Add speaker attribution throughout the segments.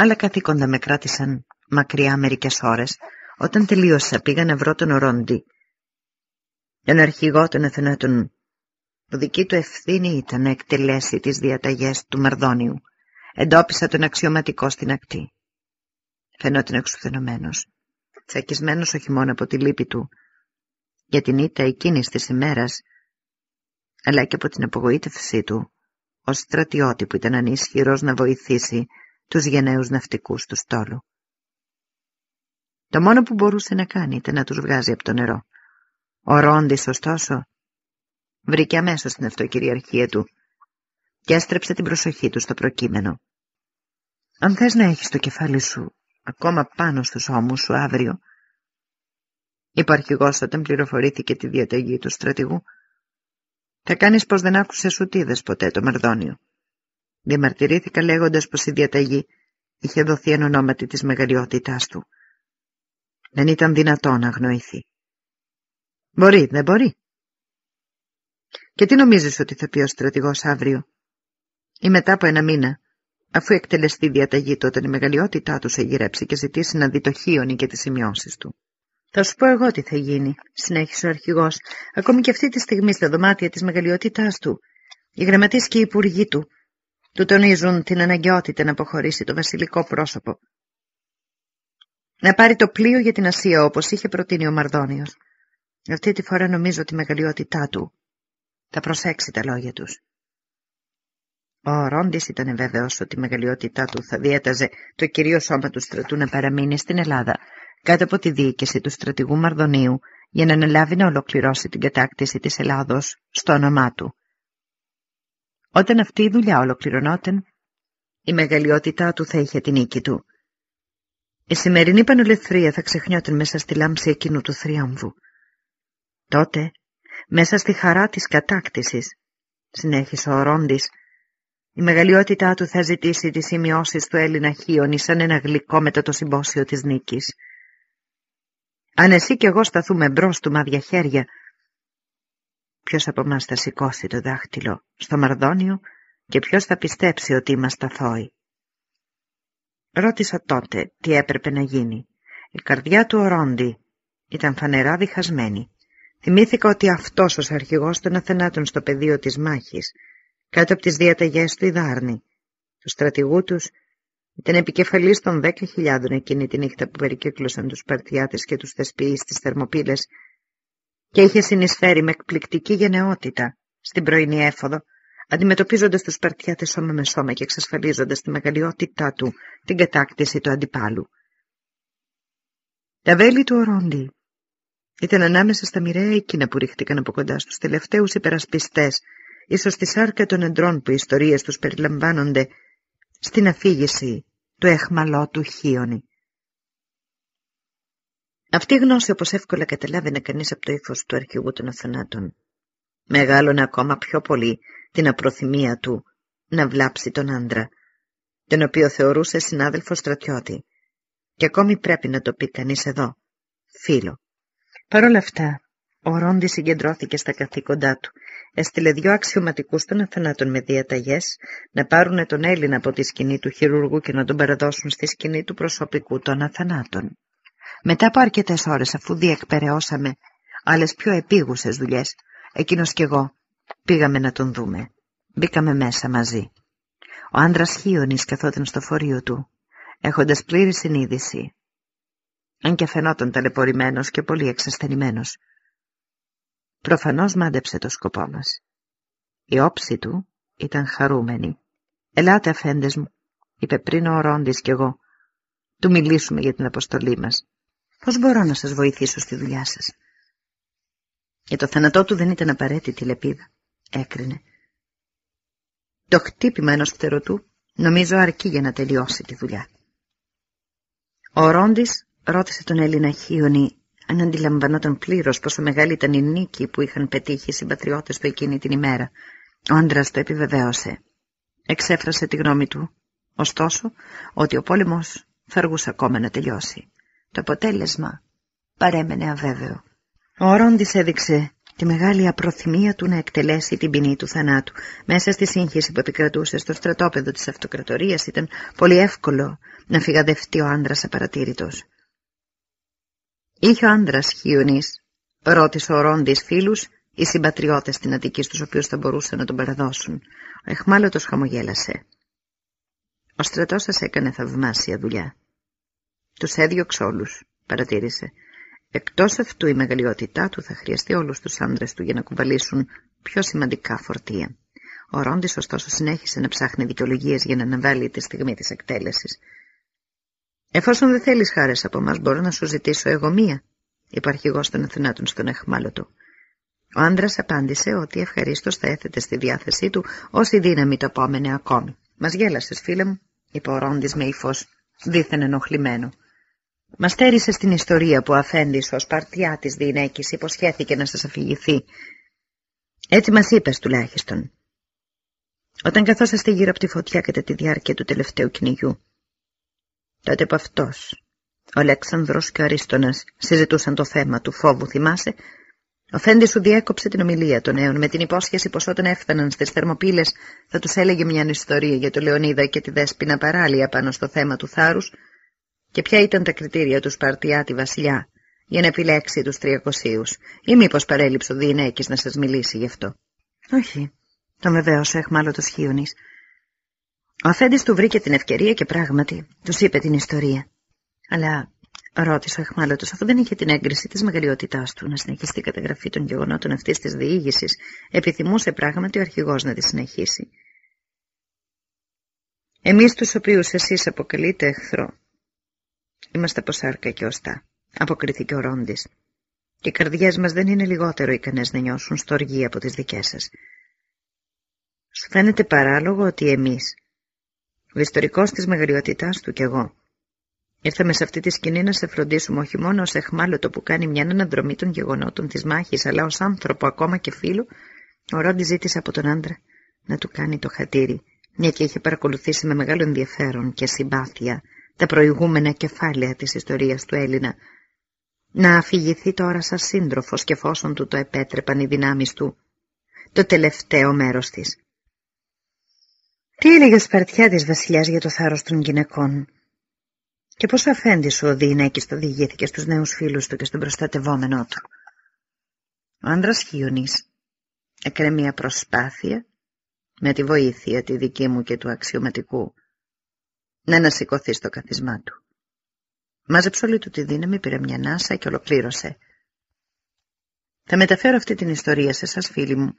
Speaker 1: Άλλα καθήκοντα με κράτησαν μακριά μερικές ώρες. Όταν τελείωσα πήγα να βρω τον Ορόντι. Τον αρχηγό των Αθηνάτων που δική του ευθύνη ήταν να εκτελέσει τις διαταγές του Μαρδόνιου. Εντόπισα τον αξιωματικό στην ακτή. Φαινόταν εξουθενωμένος, τσακισμένος όχι μόνο από τη λύπη του, για την ήττα εκείνης της ημέρας, αλλά και από την απογοήτευσή του, ως στρατιώτη που ήταν ανίσχυρος να βοηθήσει τους γενναίους ναυτικούς του στόλου. Το μόνο που μπορούσε να κάνει ήταν να τους βγάζει από το νερό. Ο Ρόντις, ωστόσο, βρήκε αμέσως την αυτοκυριαρχία του και έστρεψε την προσοχή του στο προκείμενο. «Αν θες να έχεις το κεφάλι σου ακόμα πάνω στους ώμους σου αύριο», είπε ο αρχηγός όταν πληροφορήθηκε τη διαταγή του στρατηγού, «θα κάνεις πως δεν άκουσες ούτε ποτέ το Μαρδόνιο». Διαμαρτυρήθηκα λέγοντας πως η διαταγή είχε δοθεί εν ονόματι της μεγαλειότητάς του. Δεν ήταν δυνατό να αγνοηθεί. Μπορεί, δεν μπορεί. Και τι νομίζεις ότι θα πει ο στρατηγός αύριο; Ή μετά από ένα μήνα, αφού εκτελεστεί η διαταγή του όταν η μεγαλειότητά του σε γυρέψει και ζητήσει να δει το χίονι και τις σημειώσεις του. Θα σου πω εγώ τι θα γίνει, συνέχισε ο αρχηγός, ακόμη και αυτή τη στιγμή στα δωμάτια της μεγαλειότητάς του. Οι γραμματείς και οι υπουργοί του του τονίζουν την αναγκαιότητα να αποχωρήσει το βασιλικό πρόσωπο. Να πάρει το πλοίο για την Ασία όπως είχε προτείνει ο Μαρδόνιος. Αυτή τη φορά νομίζω ότι η μεγαλειότητά του θα προσέξει τα λόγια τους. Ο Ρόντις ήταν βέβαιος ότι η μεγαλειότητά του θα διέταζε το κυρίως σώμα του στρατού να παραμείνει στην Ελλάδα κάτω από τη διοίκηση του στρατηγού Μαρδονίου για να αναλάβει να ολοκληρώσει την κατάκτηση της Ελλάδος στο όνομά του. Όταν αυτή η δουλειά ολοκληρωνόταν, η μεγαλειότητά του θα είχε την νίκη του. Η σημερινή πανολευθρία θα ξεχνιόταν μέσα στη λάμψη εκείνου του θριάμβου. Τότε, μέσα στη χαρά της κατάκτησης, συνέχισε ο Ρόντις, η μεγαλειότητά του θα ζητήσει τις σημειώσεις του Έλληνα Χίονη σαν ένα γλυκό μετά το συμπόσιο της νίκης. Αν εσύ κι εγώ σταθούμε μπρος του μάδια χέρια, ποιος από μας θα σηκώσει το δάχτυλο στο Μαρδόνιο και ποιος θα πιστέψει ότι είμαστε αθώοι. Ρώτησα τότε τι έπρεπε να γίνει. Η καρδιά του ορόντι ήταν φανερά διχασμένη. Θυμήθηκα ότι αυτός ο αρχηγός των Αθενάτων στο πεδίο της μάχης, κάτω από τις διαταγές του Ιδάρνη, του στρατηγού τους, ήταν επικεφαλής των δέκα χιλιάδων εκείνη τη νύχτα που περικύκλωσαν τους Παρτιάτες και τους Θεσποιείς στις Θερμοπύλες και είχε συνεισφέρει με εκπληκτική γενναιότητα στην πρωινή έφοδο, αντιμετωπίζοντας τους Παρτιάτες σώμα με σώμα και εξασφαλίζοντας τη μεγαλειότητά του την κατάκτηση του αντιπάλου. Τα βέλη του Ορόντι ήταν ανάμεσα στα μοιραία εκείνα που ρίχτηκαν από κοντά στους τελευταίους υπερασπιστές, ίσως στη σάρκα των εντρών που οι ιστορίες τους περιλαμβάνονται στην αφήγηση του εχμαλώτου Χίονη. Αυτή η γνώση όπως εύκολα καταλάβαινε κανείς από το ύφος του αρχηγού των Αθανάτων. Μεγάλωνε ακόμα πιο πολύ την απροθυμία του να βλάψει τον άντρα, τον οποίο θεωρούσε συνάδελφο στρατιώτη. Και ακόμη πρέπει να το πει κανείς εδώ, φίλο. Παρ' όλα αυτά, ο Ρόντι συγκεντρώθηκε στα καθήκοντά του. Έστειλε δυο αξιωματικούς των Αθανάτων με διαταγές να πάρουν τον Έλληνα από τη σκηνή του χειρουργού και να τον παραδώσουν στη σκηνή του προσωπικού των Αθανάτων. Μετά από αρκετές ώρες αφού διεκπαιρεώσαμε άλλες πιο επίγουσες δουλειές, εκείνος κι εγώ πήγαμε να τον δούμε. Μπήκαμε μέσα μαζί. Ο άντρας Χίωνης καθόταν στο φορείο του, έχοντας πλήρη συνείδηση. Αν και φαινόταν ταλαιπωρημένος και πολύ εξασθενημένος. Προφανώς μάντεψε το σκοπό μας. Η όψη του ήταν χαρούμενη. «Ελάτε αφέντες μου», είπε πριν ο Ρόντις κι εγώ. «Του μιλήσουμε για την αποστολή μας». Πώς μπορώ να σας βοηθήσω στη δουλειά σας; Για το θάνατό του δεν ήταν απαραίτητη η λεπίδα. Έκρινε. Το χτύπημα ενός φτερωτού νομίζω αρκεί για να τελειώσει τη δουλειά. Ο Ρόντις ρώτησε τον Έλληνα Χίονη αν αντιλαμβανόταν πλήρως πόσο μεγάλη ήταν η νίκη που είχαν πετύχει οι συμπατριώτες του εκείνη την ημέρα. Ο άντρας το επιβεβαίωσε. Εξέφρασε τη γνώμη του, ωστόσο, ότι ο πόλεμος θα αργούσε ακόμα να τελειώσει. Το αποτέλεσμα παρέμενε αβέβαιο. Ο Ρόντις έδειξε τη μεγάλη απροθυμία του να εκτελέσει την ποινή του θανάτου. Μέσα στη σύγχυση που επικρατούσε στο στρατόπεδο της αυτοκρατορίας ήταν πολύ εύκολο να φυγαδευτεί ο άντρας απαρατήρητος. Είχε ο άντρας χιονής, ρώτησε ο Ρόντις φίλους, οι συμπατριώτες στην Αττική στους οποίους θα μπορούσαν να τον παραδώσουν. Ο εχμάλωτος χαμογέλασε. Ο στρατός σας έκανε θαυμάσια δουλειά. Τους έδιωξε όλους, παρατήρησε. Εκτός αυτού η μεγαλειότητά του θα χρειαστεί όλους τους άντρες του για να κουβαλήσουν πιο σημαντικά φορτία. Ο Ρόντις ωστόσο συνέχισε να ψάχνει δικαιολογίες για να αναβάλει τη στιγμή της εκτέλεσης. «Εφόσον δεν θέλεις χάρες από μας, μπορώ να σου ζητήσω εγώ μία», είπε αρχηγός των Αθηνάτων στον εχμάλωτο. Ο άντρας απάντησε ότι ευχαρίστως θα έθετε στη διάθεσή του όση δύναμη το επόμενε ακόμη. «Μας γέλασες, φίλε μου», είπε ο Ρόντις με ύφος δίθεν ενοχλημένο. Μας στέρισε στην ιστορία που ο Αφέντης, ο Σπαρτιά της Διηνέκης, υποσχέθηκε να σας αφηγηθεί. Έτσι μας είπες τουλάχιστον. Όταν καθόσαστε γύρω από τη φωτιά κατά τη διάρκεια του τελευταίου κυνηγιού. Τότε που αυτός, ο Αλέξανδρος και ο Αρίστονας συζητούσαν το θέμα του φόβου, θυμάσαι, ο Φέντης σου διέκοψε την ομιλία των νέων με την υπόσχεση πως όταν έφταναν στις θερμοπύλες θα τους έλεγε μια ιστορία για το Λεωνίδα και τη Δέσποινα παράλια πάνω στο θέμα του θάρρους και ποια ήταν τα κριτήρια του Σπαρτιάτη βασιλιά για να επιλέξει τους τριακοσίους; Ή μήπως παρέλειψε ο Διηνέκης να σας μιλήσει γι' αυτό; Όχι, τον βεβαίωσε εχμάλωτος Χίωνης. Ο αφέντης του βρήκε την ευκαιρία και πράγματι τους είπε την ιστορία. Αλλά ρώτησε ο εχμάλωτος αφού δεν είχε την έγκριση της μεγαλειότητάς του να συνεχίσει η καταγραφή των γεγονότων αυτής της διήγησης, επιθυμούσε πράγματι ο αρχηγός να τη συνεχίσει. Εμείς τους οποίους εσείς αποκαλείτε εχθρό, είμαστε από σάρκα και οστά, αποκριθήκε ο Ρόντις. Και οι καρδιές μας δεν είναι λιγότερο ικανές να νιώσουν στοργή από τις δικές σας. Σου φαίνεται παράλογο ότι εμείς, ο ιστορικός της μεγαλειότητάς του κι εγώ, ήρθαμε σε αυτή τη σκηνή να σε φροντίσουμε όχι μόνο ως εχμάλωτο που κάνει μια αναδρομή των γεγονότων της μάχης, αλλά ως άνθρωπο ακόμα και φίλου, ο Ρόντι ζήτησε από τον άντρα να του κάνει το χατήρι, μια και είχε παρακολουθήσει με μεγάλο ενδιαφέρον και συμπάθεια τα προηγούμενα κεφάλαια της ιστορίας του Έλληνα, να αφηγηθεί τώρα σαν σύντροφος και εφόσον του το επέτρεπαν οι δυνάμεις του, το τελευταίο μέρος της. Τι έλεγε ο Σπαρτιά της βασιλιάς για το θάρρος των γυναικών; Και πώς ο αφέντης σου ο Διηνέκης το διηγήθηκε στους νέους φίλους του και στον προστατευόμενό του; Ο άντρας Χιονής έκανε μια προσπάθεια με τη βοήθεια τη δική μου και του αξιωματικού να ανασηκωθεί στο καθισμά του. Μάζεψε όλη του τη δύναμη, πήρε μια νάσα και ολοκλήρωσε. Θα μεταφέρω αυτή την ιστορία σε εσάς φίλοι μου,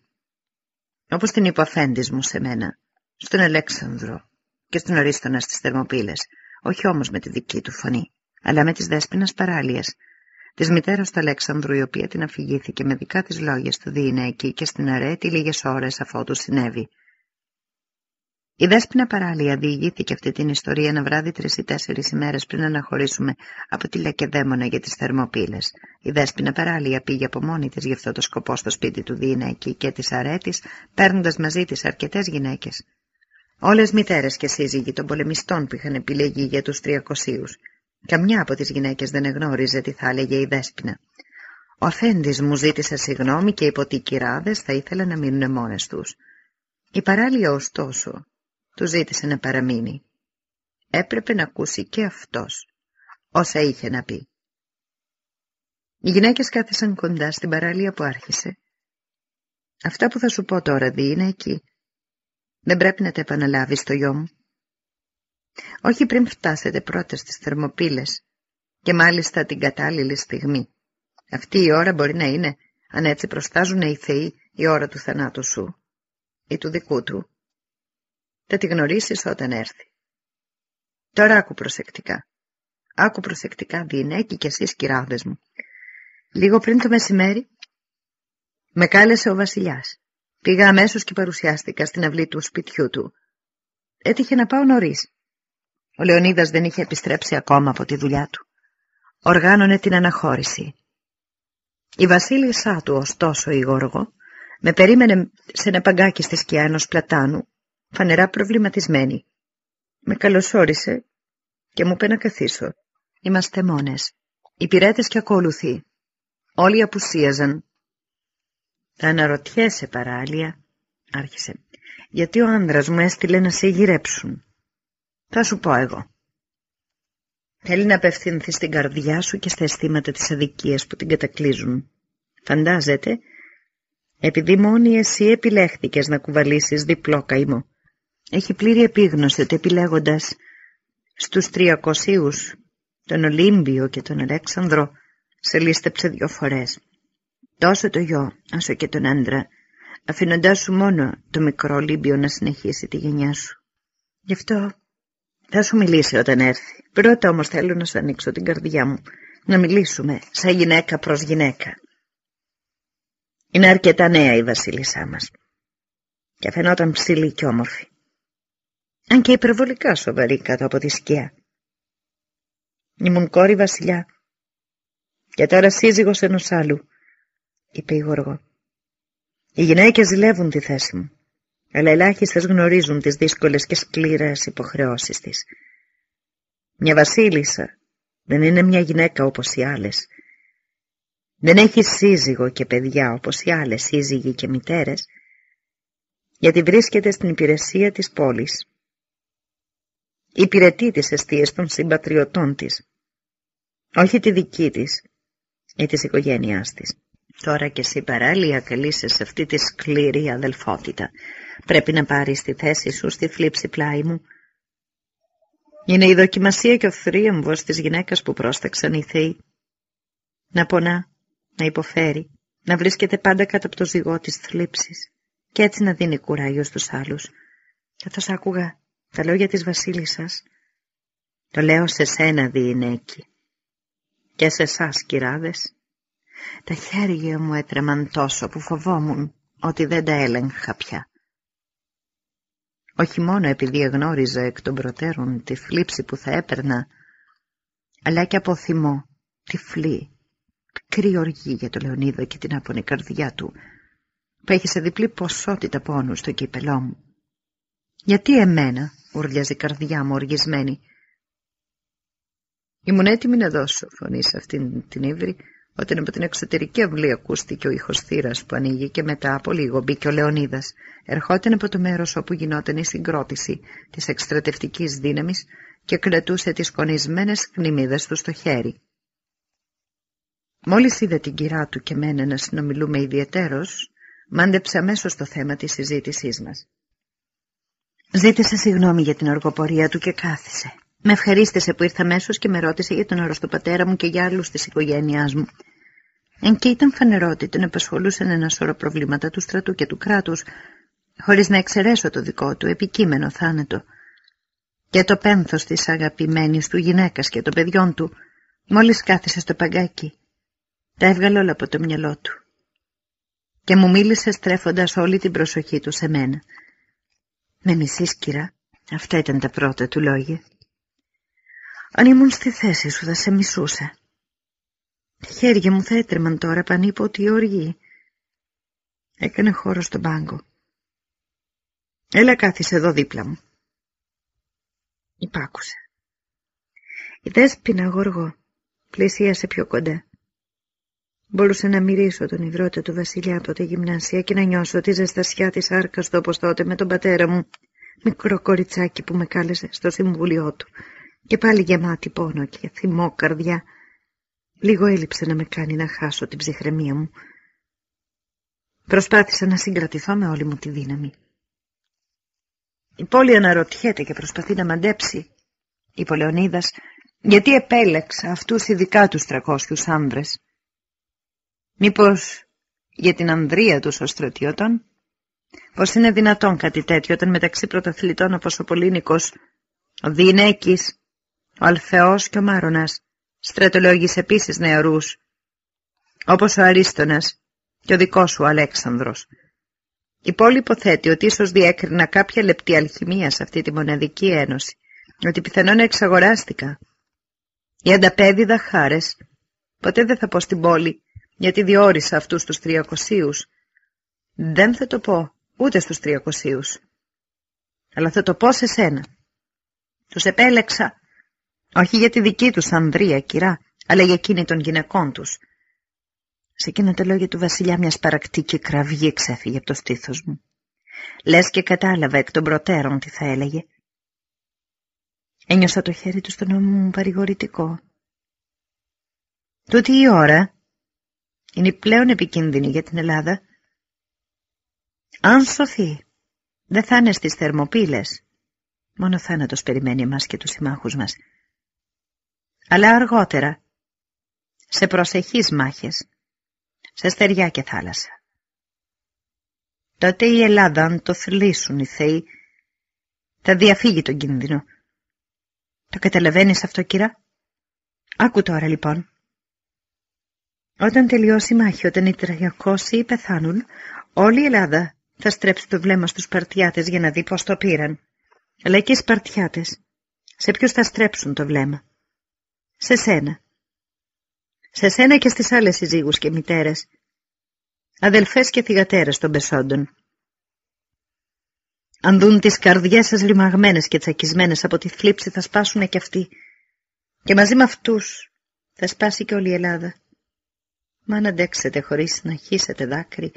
Speaker 1: όπως την είπε μου σε μένα, στον Αλέξανδρο και στον Ορίστονας στις Θερμοπύλες, όχι όμως με τη δική του φωνή, αλλά με τις δέσποινας παράλιες, της μητέρας του Αλέξανδρου, η οποία την αφηγήθηκε με δικά της λόγια στο Διηνέκη και στην αρέτη λίγες ώρες αφότου συνέβη. Η Δέσποινα παράλια διηγήθηκε αυτή την ιστορία ένα βράδυ τρεις ή τέσσερις ημέρες πριν αναχωρήσουμε από τη Λακεδαίμονα για τις Θερμοπύλες. Η Δέσποινα παράλια πήγε από μόνη της γι' αυτό το σκοπό στο σπίτι του Διηνέκη και της Αρέτης, παίρνοντας μαζί της αρκετές γυναίκες. Όλες μητέρες και σύζυγοι των πολεμιστών που είχαν επιλεγεί για τους τριακοσίους. Καμιά από τις γυναίκες δεν εγνώριζε τι θα έλεγε η Δέσποινα. Ο αφέντης μου ζήτησε συγγνώμη και είπε ότι οι κυράδες θα ήθελαν να μείνουν μόνες τους. Η παράλια, ωστόσο, του ζήτησε να παραμείνει. Έπρεπε να ακούσει και αυτός όσα είχε να πει. Οι γυναίκες κάθισαν κοντά στην παραλία που άρχισε. Αυτά που θα σου πω τώρα δει είναι εκεί. Δεν πρέπει να τα επαναλάβεις το γιο μου. Όχι πριν φτάσετε πρώτα στις θερμοπύλες και μάλιστα την κατάλληλη στιγμή. Αυτή η ώρα μπορεί να είναι, αν έτσι προστάζουν οι θεοί, η ώρα του θανάτου σου ή του δικού του. Θα τη γνωρίσεις όταν έρθει. Τώρα άκου προσεκτικά. Άκου προσεκτικά, Διενέκη και εσείς κυράδες μου. Λίγο πριν το μεσημέρι, με κάλεσε ο βασιλιάς. Πήγα αμέσως και παρουσιάστηκα στην αυλή του σπιτιού του. Έτυχε να πάω νωρίς. Ο Λεωνίδας δεν είχε επιστρέψει ακόμα από τη δουλειά του. Οργάνωνε την αναχώρηση. Η βασίλισσά του, ωστόσο, η Γόργο, με περίμενε σε ένα παγκάκι στη σκιά ενός πλατάνου φανερά προβληματισμένη. Με καλωσόρισε και μου είπε να καθίσω. Είμαστε μόνες. Οι πειρέτες και ακολουθεί. Όλοι απουσίαζαν. Θα αναρωτιέσαι παράλια, άρχισε, γιατί ο άνδρας μου έστειλε να σε γυρέψουν. Θα σου πω εγώ. Θέλει να απευθυνθεί στην καρδιά σου και στα αισθήματα της αδικίας που την κατακλείζουν. Φαντάζεται, επειδή μόνη εσύ επιλέχθηκες να κουβαλήσεις διπλό καημό. Έχει πλήρη επίγνωση ότι επιλέγοντας στους τριακοσίους τον Ολύμπιο και τον Αλέξανδρο σε λίστεψε δύο φορές. Τόσο το γιο όσο και τον άντρα, αφήνοντάς σου μόνο το μικρό Ολύμπιο να συνεχίσει τη γενιά σου. Γι' αυτό θα σου μιλήσει όταν έρθει. Πρώτα όμως θέλω να σου ανοίξω την καρδιά μου, να μιλήσουμε σαν γυναίκα προς γυναίκα. Είναι αρκετά νέα η βασίλισσά μας και φαινόταν ψηλή και όμορφη. Αν και υπερβολικά σοβαρή κάτω από τη σκιά. Ήμουν κόρη βασιλιά και τώρα σύζυγος ενός άλλου, είπε η Γοργό. Οι γυναίκες ζηλεύουν τη θέση μου, αλλά ελάχιστες γνωρίζουν τις δύσκολες και σκληρές υποχρεώσεις της. Μια βασίλισσα δεν είναι μια γυναίκα όπως οι άλλες. Δεν έχει σύζυγο και παιδιά όπως οι άλλες σύζυγοι και μητέρες, γιατί βρίσκεται στην υπηρεσία της πόλης. Υπηρετεί τις αιστείες των συμπατριωτών της, όχι τη δική της ή της οικογένειάς της. Τώρα και εσύ παράλληλα καλείσαι σε αυτή τη σκληρή αδελφότητα. Πρέπει να πάρεις τη θέση σου στη θλίψη πλάι μου. Είναι η δοκιμασία και ο θρίαμβος της γυναίκας που πρόσταξαν οι θεοί. Να πονά, να υποφέρει, να βρίσκεται πάντα κάτω από το ζυγό της θλίψης και έτσι να δίνει κουράγιο στους άλλους. Καθώς άκουγα τα λόγια της βασίλισσας, το λέω σε σένα διηνέκη και σε εσάς κυράδες. Τα χέρια μου έτρεμαν τόσο που φοβόμουν ότι δεν τα έλεγχα πια. Όχι μόνο επειδή εγνώριζα εκ των προτέρων τη φλήψη που θα έπαιρνα, αλλά και από θυμό, τυφλή, πικρή οργή για το Λεωνίδα και την άπονη καρδιά του, που έχει σε διπλή ποσότητα πόνου στο κύπελό μου. Γιατί εμένα, ουρλιάζει η καρδιά μου οργισμένη. Ήμουν έτοιμη να δώσω φωνή σε αυτήν την ύβρη, όταν από την εξωτερική αυλή ακούστηκε ο ήχος θύρας που ανοίγει και μετά από λίγο μπήκε ο Λεωνίδας. Ερχόταν από το μέρος όπου γινόταν η συγκρότηση της εκστρατευτικής δύναμης και κρατούσε τις κονισμένες κνημίδες του στο χέρι. Μόλις είδε την κυρά του και μένα να συνομιλούμε ιδιαιτέρως, μάντεψε αμέσως το θέμα της συζήτησής μας. Ζήτησε συγγνώμη για την οργοπορία του και κάθισε. Με ευχαρίστησε που ήρθα αμέσως και με ρώτησε για τον άρρωστο πατέρα μου και για άλλους της οικογένειάς μου. Εν και ήταν φανερό ότι τον απασχολούσαν ένα σώρο προβλήματα του στρατού και του κράτους, χωρίς να εξαιρέσω το δικό του επικείμενο θάνατο. Και το πένθος της αγαπημένης του γυναίκας και των παιδιών του, μόλις κάθισε στο παγκάκι, τα έβγαλε όλα από το μυαλό του. Και μου μίλησε στρέφοντας όλη την προσοχή του σε μένα. Με μισή κύρα, αυτά ήταν τα πρώτα του λόγια. Αν ήμουν στη θέση σου θα σε μισούσα. Τα χέρια μου θα έτρεμαν τώρα πανίποτη οργή. Έκανε χώρο στον πάγκο. Έλα κάθισε εδώ δίπλα μου. Υπάκουσα. Η δέσποινα γοργό πλησίασε πιο κοντά. Μπορούσα να μυρίσω τον υδρότα του βασιλιά από τη γυμνάσια και να νιώσω τη ζεστασιά της άρκας του όπως τότε με τον πατέρα μου, μικρό κοριτσάκι που με κάλεσε στο συμβούλιο του και πάλι γεμάτη πόνο και θυμό καρδιά. Λίγο έλειψε να με κάνει να χάσω την ψυχραιμία μου. Προσπάθησα να συγκρατηθώ με όλη μου τη δύναμη. Η πόλη αναρωτιέται και προσπαθεί να μαντέψει, είπε ο Λεωνίδας, γιατί επέλεξα αυτούς ειδικά τους τρακόσιους άνδρες. Μήπως για την ανδρεία τους ως στρατιώτων; Πώς είναι δυνατόν κάτι τέτοιο όταν μεταξύ πρωταθλητών όπως ο Πολύνικος, ο Διηνέκης, ο Αλφεός και ο Μάρονας στρατολόγησε επίσης νεαρούς, όπως ο Αρίστονας και ο δικός σου ο Αλέξανδρος. Η πόλη υποθέτει ότι ίσως διέκρινα κάποια λεπτή αλχημία σε αυτή τη μοναδική ένωση, ότι πιθανόν εξαγοράστηκα. Οι ανταπέδιδα χάρες, ποτέ δεν θα πω στην πόλη, γιατί διόρισα αυτούς τους τριακοσίους. Δεν θα το πω ούτε στους τριακοσίους, αλλά θα το πω σε σένα. Τους επέλεξα όχι για τη δική τους ανδρεία, κυρά, αλλά για εκείνη των γυναικών τους. Σε εκείνα τα λόγια του βασιλιά μιας σπαρακτική κραυγή ξέφυγε από το στήθος μου. Λες και κατάλαβα εκ των προτέρων τι θα έλεγε. Ένιωσα το χέρι του στον ώμο μου παρηγορητικό. Τούτη η ώρα είναι η πλέον επικίνδυνη για την Ελλάδα. Αν σωθεί, δεν θα είναι στις θερμοπύλες. Μόνο θάνατος περιμένει εμάς και τους συμμάχους μας. Αλλά αργότερα, σε προσεχείς μάχες, σε στεριά και θάλασσα. Τότε η Ελλάδα, αν το θλίσουν οι θεοί, θα διαφύγει τον κίνδυνο. Το καταλαβαίνεις αυτό, κύρα; Άκου τώρα, λοιπόν. Όταν τελειώσει η μάχη, όταν οι τριακόσιοι πεθάνουν, όλη η Ελλάδα θα στρέψει το βλέμμα στους Σπαρτιάτες για να δει πώς το πήραν. Αλλά και οι Σπαρτιάτες, σε ποιους θα στρέψουν το βλέμμα; Σε σένα. Σε σένα και στις άλλες συζύγους και μητέρες. Αδελφές και θυγατέρες των Πεσόντων. Αν δουν τις καρδιές σας λιμαγμένες και τσακισμένες από τη θλίψη θα σπάσουν και αυτοί. Και μαζί με αυτούς θα σπάσει και όλη η Ελλάδα. Μα αν αντέξετε χωρίς να χύσετε δάκρυ,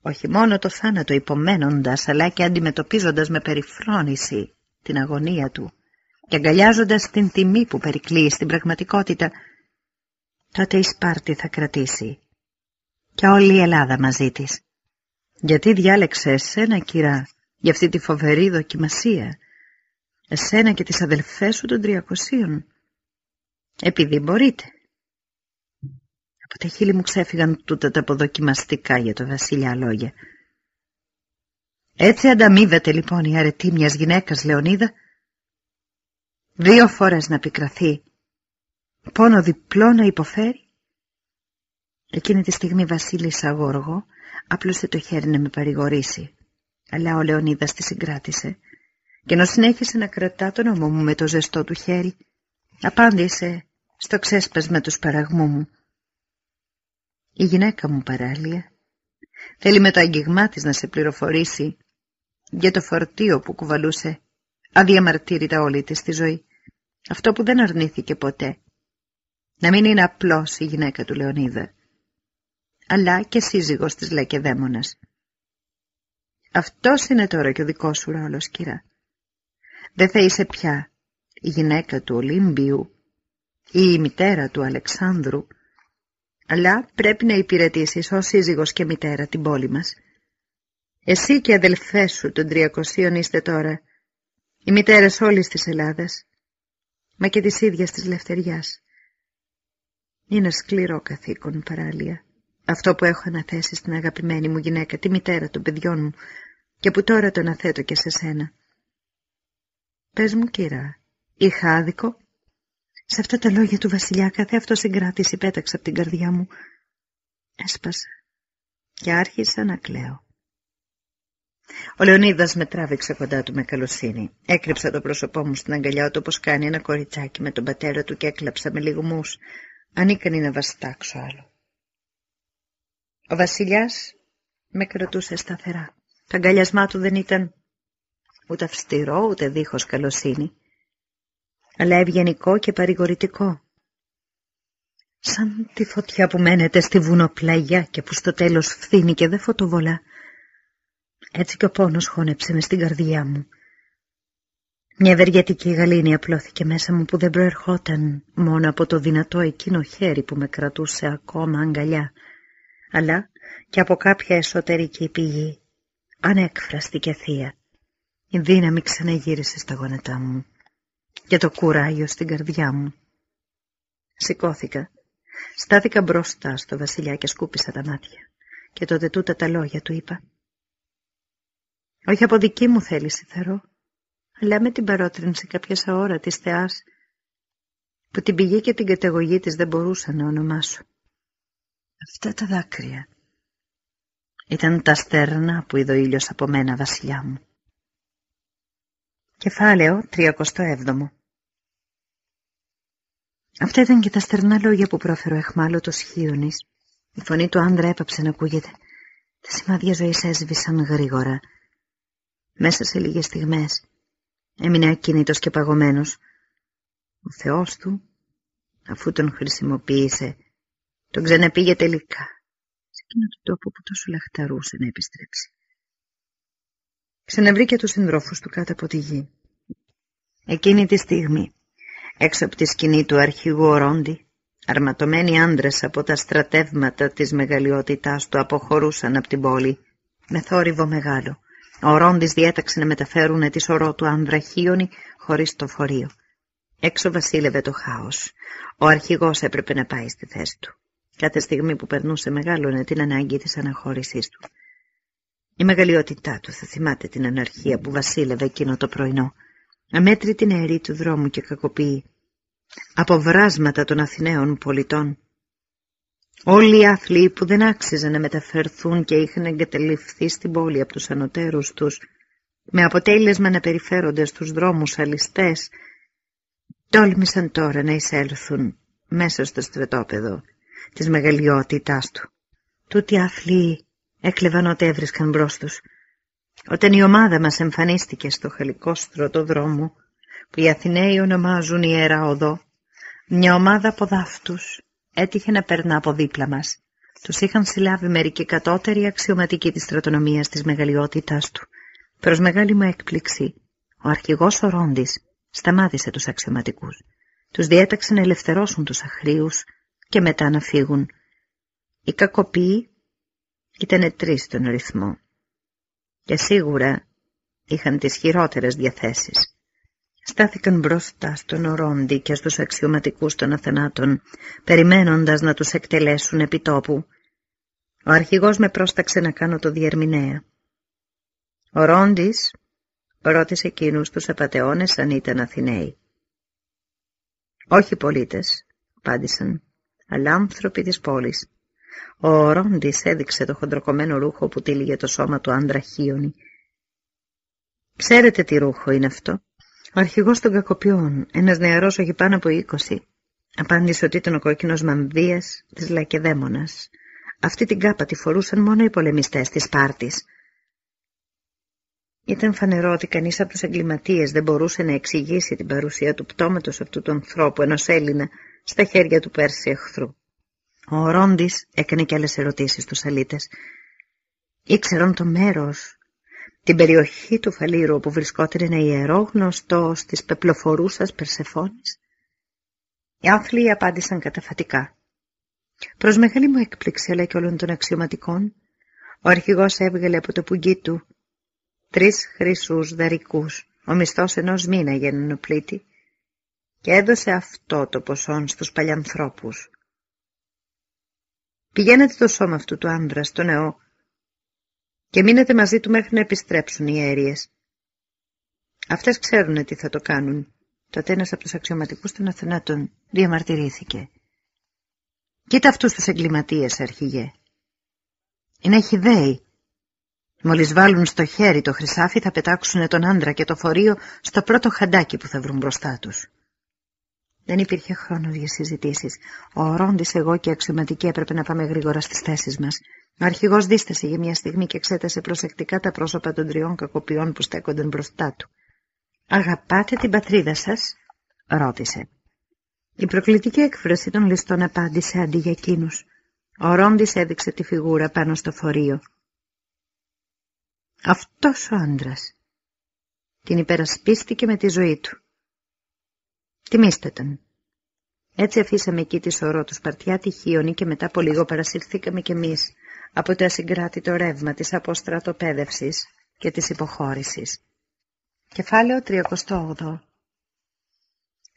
Speaker 1: όχι μόνο το θάνατο υπομένοντας, αλλά και αντιμετωπίζοντας με περιφρόνηση την αγωνία του και αγκαλιάζοντας την τιμή που περικλεί στην πραγματικότητα, τότε η Σπάρτη θα κρατήσει και όλη η Ελλάδα μαζί της. Γιατί διάλεξε εσένα, κυρά, για αυτή τη φοβερή δοκιμασία, εσένα και τις αδελφές σου των τριακοσίων, επειδή μπορείτε. Από τα χείλη μου ξέφυγαν τούτα τα αποδοκιμαστικά για το βασιλιά λόγια. Έτσι ανταμείβεται λοιπόν η αρετή μιας γυναίκας Λεωνίδα, δύο φορές να πικραθεί, πόνο διπλό να υποφέρει. Εκείνη τη στιγμή βασίλισσα Αγόργο άπλωσε το χέρι να με παρηγορήσει, αλλά ο Λεωνίδας τη συγκράτησε και ενώ συνέχισε να κρατά τον ώμο μου με το ζεστό του χέρι, απάντησε στο ξέσπασμα του σπαραγμού μου. Η γυναίκα μου παράλια θέλει με το αγγιγμά της να σε πληροφορήσει για το φορτίο που κουβαλούσε αδιαμαρτύρητα όλη της τη ζωή. Αυτό που δεν αρνήθηκε ποτέ. Να μην είναι απλώς η γυναίκα του Λεωνίδα, αλλά και σύζυγος της Λεκεδαίμονας. Αυτός είναι τώρα και ο δικός σου ρόλος, κυρά. Δεν θα είσαι πια η γυναίκα του Ολύμπιου ή η μητέρα του Αλεξάνδρου, αλλά πρέπει να υπηρετήσεις ως σύζυγος και μητέρα την πόλη μας. Εσύ και οι αδελφές σου των τριακοσίων είστε τώρα οι μητέρες όλης της Ελλάδας, μα και της ίδιας της Λευτεριάς. Είναι σκληρό καθήκον παράλια, αυτό που έχω αναθέσει στην αγαπημένη μου γυναίκα, τη μητέρα των παιδιών μου, και που τώρα το αναθέτω και σε σένα. Πες μου, κύρα, είχα άδικο; Σε αυτά τα λόγια του βασιλιά κάθε αυτό συγκράτηση πέταξε από την καρδιά μου. Έσπασα και άρχισα να κλαίω. Ο Λεωνίδας με τράβηξε κοντά του με καλοσύνη. Έκρυψα το πρόσωπό μου στην αγκαλιά του όπως κάνει ένα κοριτσάκι με τον πατέρα του και έκλαψα με λιγμούς. Ανίκανη να βαστάξω άλλο. Ο βασιλιάς με κρατούσε σταθερά. Τα αγκαλιασμά του δεν ήταν ούτε αυστηρό ούτε δίχως καλοσύνη αλλά ευγενικό και παρηγορητικό. Σαν τη φωτιά που μένεται στη βουνοπλαγιά και που στο τέλος φθήνει και δεν φωτοβολά. Έτσι και ο πόνος χώνεψε μες στην καρδιά μου. Μια ευεργετική γαλήνη απλώθηκε μέσα μου που δεν προερχόταν μόνο από το δυνατό εκείνο χέρι που με κρατούσε ακόμα αγκαλιά, αλλά και από κάποια εσωτερική πηγή, ανέκφραστη και θεία. Η δύναμη ξαναγύρισε στα γόνατά μου και το κουράγιο στην καρδιά μου. Σηκώθηκα, στάθηκα μπροστά στο βασιλιά και σκούπισα τα μάτια και τότε τούτα τα λόγια του είπα. Όχι από δική μου θέληση θερώ, αλλά με την παρότρινση κάποιας αόρατης θεάς που την πηγή και την καταγωγή της δεν μπορούσα να ονομάσω. Αυτά τα δάκρυα ήταν τα στέρνα που είδε ο ήλιος από μένα βασιλιά μου. Κεφάλαιο 37 Αυτά ήταν και τα στερνά λόγια που πρόφερε ο εχμάλωτος Χίωνης. Η φωνή του άντρα έπαψε να ακούγεται. Τα σημάδια ζωής έσβησαν γρήγορα. Μέσα σε λίγες στιγμές έμεινε ακίνητος και παγωμένος. Ο Θεός του, αφού τον χρησιμοποίησε, τον ξαναπήγε τελικά σε εκείνο το τόπο που τόσο λαχταρούσε να επιστρέψει. Ξαναβρήκε τους συντρόφους του κάτω από τη γη. Εκείνη τη στιγμή Έξω από τη σκηνή του αρχηγού Ορόντι, αρματωμένοι άντρες από τα στρατεύματα της μεγαλειότητάς του αποχωρούσαν από την πόλη με θόρυβο μεγάλο. Ο Ρόντις διέταξε να μεταφέρουν τη σωρό του Ανδραχίωνη χωρίς το φορείο. Έξω βασίλευε το χάος. Ο αρχηγός έπρεπε να πάει στη θέση του. Κάθε στιγμή που περνούσε μεγάλωνε την ανάγκη της αναχώρησής του. Η μεγαλειότητά του θα θυμάται την αναρχία που βασίλευε εκείνο το πρωινό. Αμέτρητη νεαρή του δρόμου και κακοποιεί. Από βράσματα των Αθηναίων πολιτών. Όλοι οι άθλοι που δεν άξιζαν να μεταφερθούν και είχαν εγκατελειφθεί στην πόλη από τους ανωτέρους τους, με αποτέλεσμα να περιφέρονται στους δρόμους αλιστές, τόλμησαν τώρα να εισέλθουν μέσα στο στρατόπεδο της μεγαλειότητάς του. Τούτοι άθλοι έκλεβαν ό,τι έβρισκαν μπρος τους. Όταν η ομάδα μας εμφανίστηκε στο χαλικό στρωτοδρόμο, που οι Αθηναίοι ονομάζουν Ιερά Οδό, μια ομάδα από δάφτους έτυχε να περνά από δίπλα μας. Τους είχαν συλλάβει μερικοί κατώτεροι αξιωματικοί της στρατονομίας της μεγαλειότητάς του. Προς μεγάλη μου έκπληξη, ο αρχηγός Ορόντης σταμάτησε τους αξιωματικούς. Τους διέταξε να ελευθερώσουν τους αχρίους και μετά να φύγουν. Οι κακοποιοί ήταν τρεις στον ρυθμό και σίγουρα είχαν τις χειρότερες διαθέσεις. Στάθηκαν μπροστά στον ορόντι και στους αξιωματικούς των Αθενάτων, περιμένοντας να τους εκτελέσουν επί τόπου. Ο αρχηγός με πρόσταξε να κάνω το διερμηνέα. Ο Ρόντις ρώτησε εκείνους τους απατεώνες αν ήταν Αθηναίοι. «Όχι πολίτες», απάντησαν, «αλλά άνθρωποι της πόλης». Ο Ρόντις έδειξε το χοντροκομμένο ρούχο που τύλιγε το σώμα του άντρα Χίωνη. «Ξέρετε τι ρούχο είναι αυτό» Ο αρχηγός των κακοποιών, ένας νεαρός όχι πάνω από είκοσι, απάντησε ότι ήταν ο κόκκινος μανδύας της Λακεδαίμονας. Αυτή την κάπα τη φορούσαν μόνο οι πολεμιστές της Σπάρτης. Ήταν φανερό ότι κανείς από τους εγκληματίες δεν μπορούσε να εξηγήσει την παρουσία του πτώματος αυτού του ανθρώπου ενός Έλληνα στα χέρια του Πέρση εχθρού. Ο Ρόντις έκανε και άλλες ερωτήσεις στους αλήτες. Ήξεραν το μέρος την περιοχή του Φαλήρου όπου βρισκόταν ένα ιερό γνωστό της πεπλοφορούσας Περσεφόνης. Οι άθλοι απάντησαν καταφατικά. Προς μεγάλη μου έκπληξη αλλά και όλων των αξιωματικών, ο αρχηγός έβγαλε από το πουγγί του τρεις χρυσούς δαρικούς, ο μισθός ενός μήνα για έναν οπλίτη, και έδωσε αυτό το ποσό στους παλιανθρώπους. Πηγαίνετε το σώμα αυτού του άνδρα στο νεό και μείνετε μαζί του μέχρι να επιστρέψουν οι αέριες. Αυτές ξέρουν τι θα το κάνουν. Τότε ένας από τους αξιωματικούς των Αθηνάτων διαμαρτυρήθηκε. Κοίτα αυτούς τους εγκληματίες, αρχηγέ. Είναι χιδαίοι. Μόλις βάλουν στο χέρι το χρυσάφι θα πετάξουν τον άντρα και το φορείο στο πρώτο χαντάκι που θα βρουν μπροστά τους. Δεν υπήρχε χρόνος για συζητήσεις. Ο Ρόντις, εγώ και οι αξιωματικοί έπρεπε να πάμε γρήγορα στις θέσεις μας. Ο αρχηγός δίστασε για μια στιγμή και εξέτασε προσεκτικά τα πρόσωπα των τριών κακοποιών που στέκονταν μπροστά του. «Αγαπάτε την πατρίδα σας» ρώτησε. Η προκλητική έκφραση των ληστών απάντησε αντί για εκείνους. Ο Ρόντις έδειξε τη φιγούρα πάνω στο φορείο. Αυτός ο άντρας την υπερασπίστηκε με τη ζωή του. Τιμήστε τον. Έτσι αφήσαμε εκεί τη σωρό τους Σπαρτιά τυχίωνη και μετά από λίγο παρασυρθήκαμε κι εμείς από το ασυγκράτητο ρεύμα της αποστρατοπέδευσης και της υποχώρησης. Κεφάλαιο 38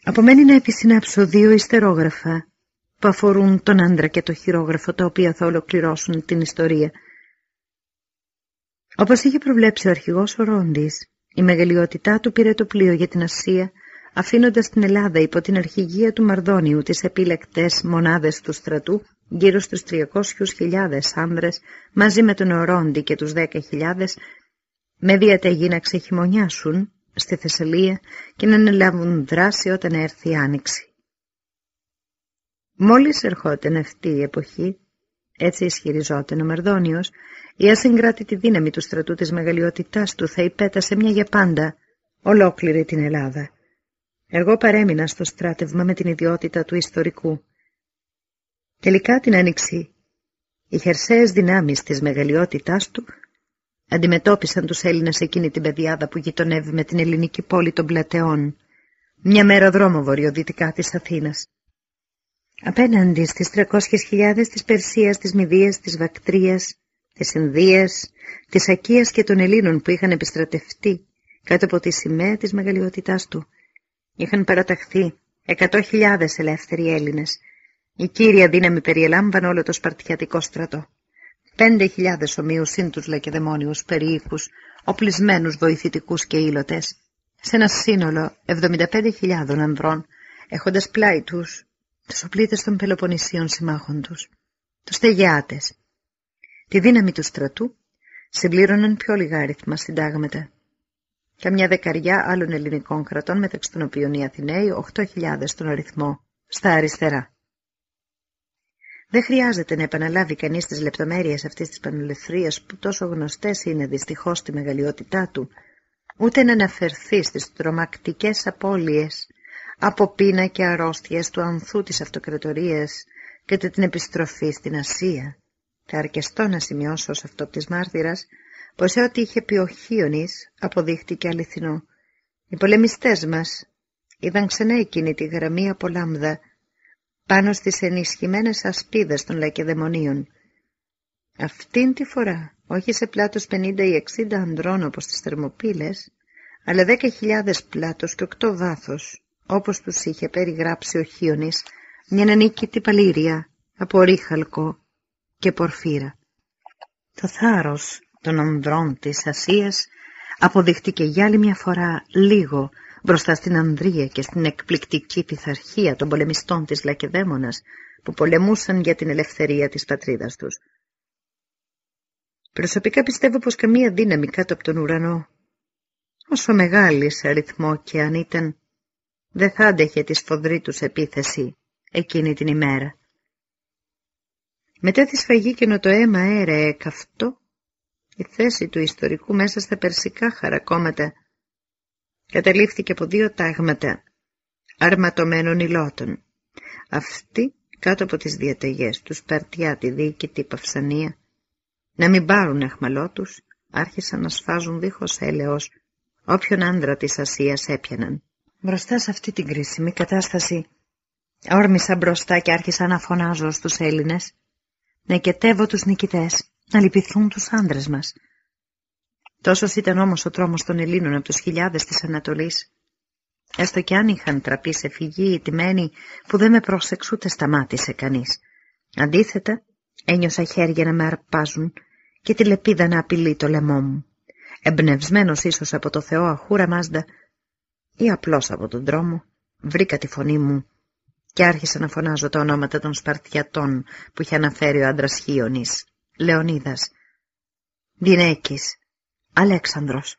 Speaker 1: Απομένει να επισυνάψω δύο ιστερόγραφα που αφορούν τον άντρα και το χειρόγραφο τα οποία θα ολοκληρώσουν την ιστορία. Όπως είχε προβλέψει ο αρχηγός ο Ρόντις, η μεγαλειότητά του πήρε το πλοίο για την Ασία αφήνοντας την Ελλάδα υπό την αρχηγία του Μαρδόνιου τις επίλεκτες μονάδες του στρατού γύρω στους 300.000 άνδρες μαζί με τον Ορόντι και τους 10.000 με διαταγή να ξεχειμονιάσουν στη Θεσσαλία και να αναλάβουν δράση όταν έρθει η Άνοιξη. Μόλις ερχόταν αυτή η εποχή, έτσι ισχυριζόταν ο Μαρδόνιος, η ασυγκράτητη δύναμη του στρατού της μεγαλειότητάς του θα υπέτασε μια για πάντα ολόκληρη την Ελλάδα. Εγώ παρέμεινα στο στράτευμα με την ιδιότητα του ιστορικού. Τελικά την άνοιξη, οι χερσαίες δυνάμεις της μεγαλειότητάς του αντιμετώπισαν τους Έλληνες εκείνη την πεδιάδα που γειτονεύει με την ελληνική πόλη των Πλατεών, μια μέρα δρόμο βορειοδυτικά της Αθήνας. Απέναντι στις 300.000 της Περσίας, της Μηδίας, της Βακτρίας, της Ινδίας, της Ακίας και των Ελλήνων που είχαν επιστρατευτεί κάτω από τη σημαία της μεγαλειότητάς του. Είχαν παραταχθεί 100.000 ελεύθεροι Έλληνες. Η κύρια δύναμη περιελάμβανε όλο το Σπαρτιατικό στρατό. Πέντε χιλιάδες ομοίους συν τους λακεδαιμόνιους περιοίκους, οπλισμένους βοηθητικούς και ήλωτες, σε ένα σύνολο 75.000 ανδρών, έχοντας πλάι τους τους οπλίτες των Πελοποννησίων συμμάχων τους, τους τεγιάτες. Τη δύναμη του στρατού συμπλήρωναν πιο λίγα αριθμα συντάγματα. Καμιά δεκαριά άλλων ελληνικών κρατών, μεταξύ των οποίων οι Αθηναίοι, 8.000 στον αριθμό, στα αριστερά. Δεν χρειάζεται να επαναλάβει κανείς τις λεπτομέρειες αυτής της πανελευθερίας που τόσο γνωστές είναι δυστυχώς στη μεγαλειότητά του, ούτε να αναφερθεί στις τρομακτικές απώλειες από πείνα και αρρώστιες του ανθού της αυτοκρατορίας και την επιστροφή στην Ασία. Θα αρκεστώ να σημειώσω ως αυτό της μάρτυρας πως ό,τι είχε πει ο Χίονης αποδείχτηκε αληθινό. Οι πολεμιστές μας είδαν ξανά εκείνη τη γραμμή από λάμδα πάνω στις ενισχυμένες ασπίδες των λακεδαιμονίων. Αυτήν τη φορά, όχι σε πλάτος 50 ή 60 ανδρών όπως τις θερμοπύλες, αλλά 10.000 πλάτος και 8 βάθος, όπως τους είχε περιγράψει ο Χίονης, μια ανίκητη παλήρια από ρίχαλκο και πορφύρα. Το θάρρος των ανδρών της Ασίας αποδείχτηκε για άλλη μια φορά λίγο μπροστά στην Ανδρία και στην εκπληκτική πειθαρχία των πολεμιστών της Λακεδαίμονας που πολεμούσαν για την ελευθερία της πατρίδας τους. Προσωπικά πιστεύω πως καμία δύναμη κάτω από τον ουρανό, όσο μεγάλη σε αριθμό και αν ήταν, δεν θα άντεχε τη σφοδρή τους επίθεση εκείνη την ημέρα. Μετά τη σφαγή και το αίμα έρεε καυτό, η θέση του ιστορικού μέσα στα περσικά χαρακόμματα καταλήφθηκε από δύο τάγματα αρματωμένων υλότων. Αυτοί κάτω από τις διαταγές τους Σπαρτιά, τη διοικητή Παυσανία, να μην πάρουν εχμαλό τους, άρχισαν να σφάζουν δίχως έλεος όποιον άντρα της Ασίας έπιαναν. Μπροστά σε αυτή την κρίσιμη κατάσταση όρμησα μπροστά και άρχισα να φωνάζω στους Έλληνες να εκετεύω τους νικητές, να λυπηθούν τους άντρες μας. Τόσος ήταν όμως ο τρόμος των Ελλήνων από τους χιλιάδες της Ανατολής. Έστω κι αν είχαν τραπεί σε φυγή τιμένοι που δεν με πρόσεξε ούτε σταμάτησε κανείς. Αντίθετα, ένιωσα χέρια να με αρπάζουν και τη λεπίδα να απειλεί το λαιμό μου. Εμπνευσμένος ίσως από το Θεό Αχούρα Μάζντα ή απλώς από τον δρόμο, βρήκα τη φωνή μου και άρχισα να φωνάζω τα ονόματα των Σπαρτιατών που είχε αναφέρει ο άντρας Χίονης, Λεωνίδας, Δινέκης, Αλέξανδρος,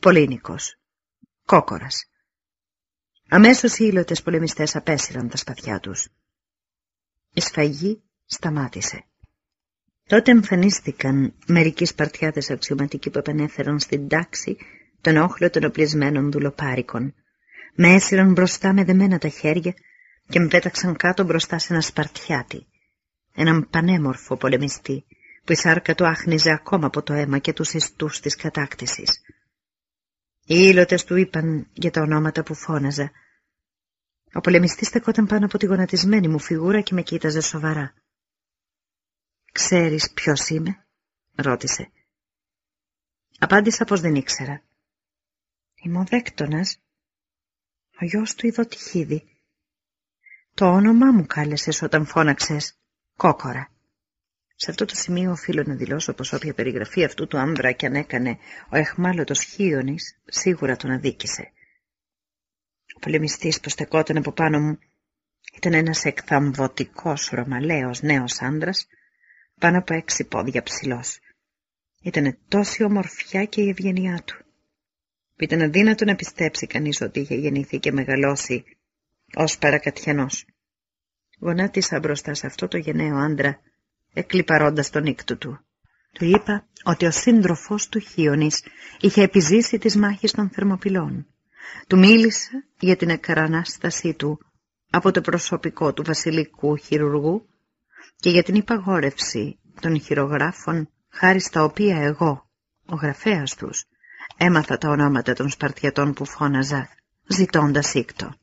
Speaker 1: Πολύνικος, Κόκορας. Αμέσως οι ήλωτες πολεμιστές απέσυραν τα σπαθιά τους. Η σφαγή σταμάτησε. Τότε εμφανίστηκαν μερικοί Σπαρτιάτες αξιωματικοί που επανέφεραν στην τάξη τον όχλο των οπλισμένων δουλοπάρικων. Με έσυραν μπροστά με δεμένα τα χέρια και με πέταξαν κάτω μπροστά σε ένα Σπαρτιάτη, έναν πανέμορφο πολεμιστή που η σάρκα του άχνιζε ακόμα από το αίμα και τους ιστούς της κατάκτησης. Οι ήλωτες του είπαν για τα ονόματα που φώναζα. Ο πολεμιστής στεκόταν πάνω από τη γονατισμένη μου φιγούρα και με κοίταζε σοβαρά. «Ξέρεις ποιος είμαι» ρώτησε. Απάντησα πως δεν ήξερα. «Είμαι ο Δέκτονας, ο γιος του Ιδωτυχίδη. Το όνομά μου κάλεσες όταν φώναξες «Κόκορα». Σε αυτό το σημείο οφείλω να δηλώσω πως όποια περιγραφή αυτού του άμβρα κι αν έκανε ο εχμάλωτος Χίονης, σίγουρα τον αδίκησε. Ο πολεμιστής που στεκόταν από πάνω μου ήταν ένας εκθαμβωτικός ρωμαλαίος νέος άντρας, πάνω από έξι πόδια ψηλός. Ήτανε τόση ομορφιά και η ευγενιά του. Που ήταν αδύνατο να πιστέψει κανείς ότι είχε γεννηθεί και μεγαλώσει ως παρακατιανός. Γονάτισα μπροστά σε αυτό το γενναίο άντρα εκλυπαρώντας τον ίκτο του. Του είπα ότι ο σύντροφος του Χίονης είχε επιζήσει τις μάχες των Θερμοπυλών. Του μίλησα για την εκαρανάστασή του από το προσωπικό του βασιλικού χειρουργού και για την υπαγόρευση των χειρογράφων χάρη στα οποία εγώ, ο γραφέας τους, έμαθα τα ονόματα των Σπαρτιατών που φώναζα ζητώντας σύκτο.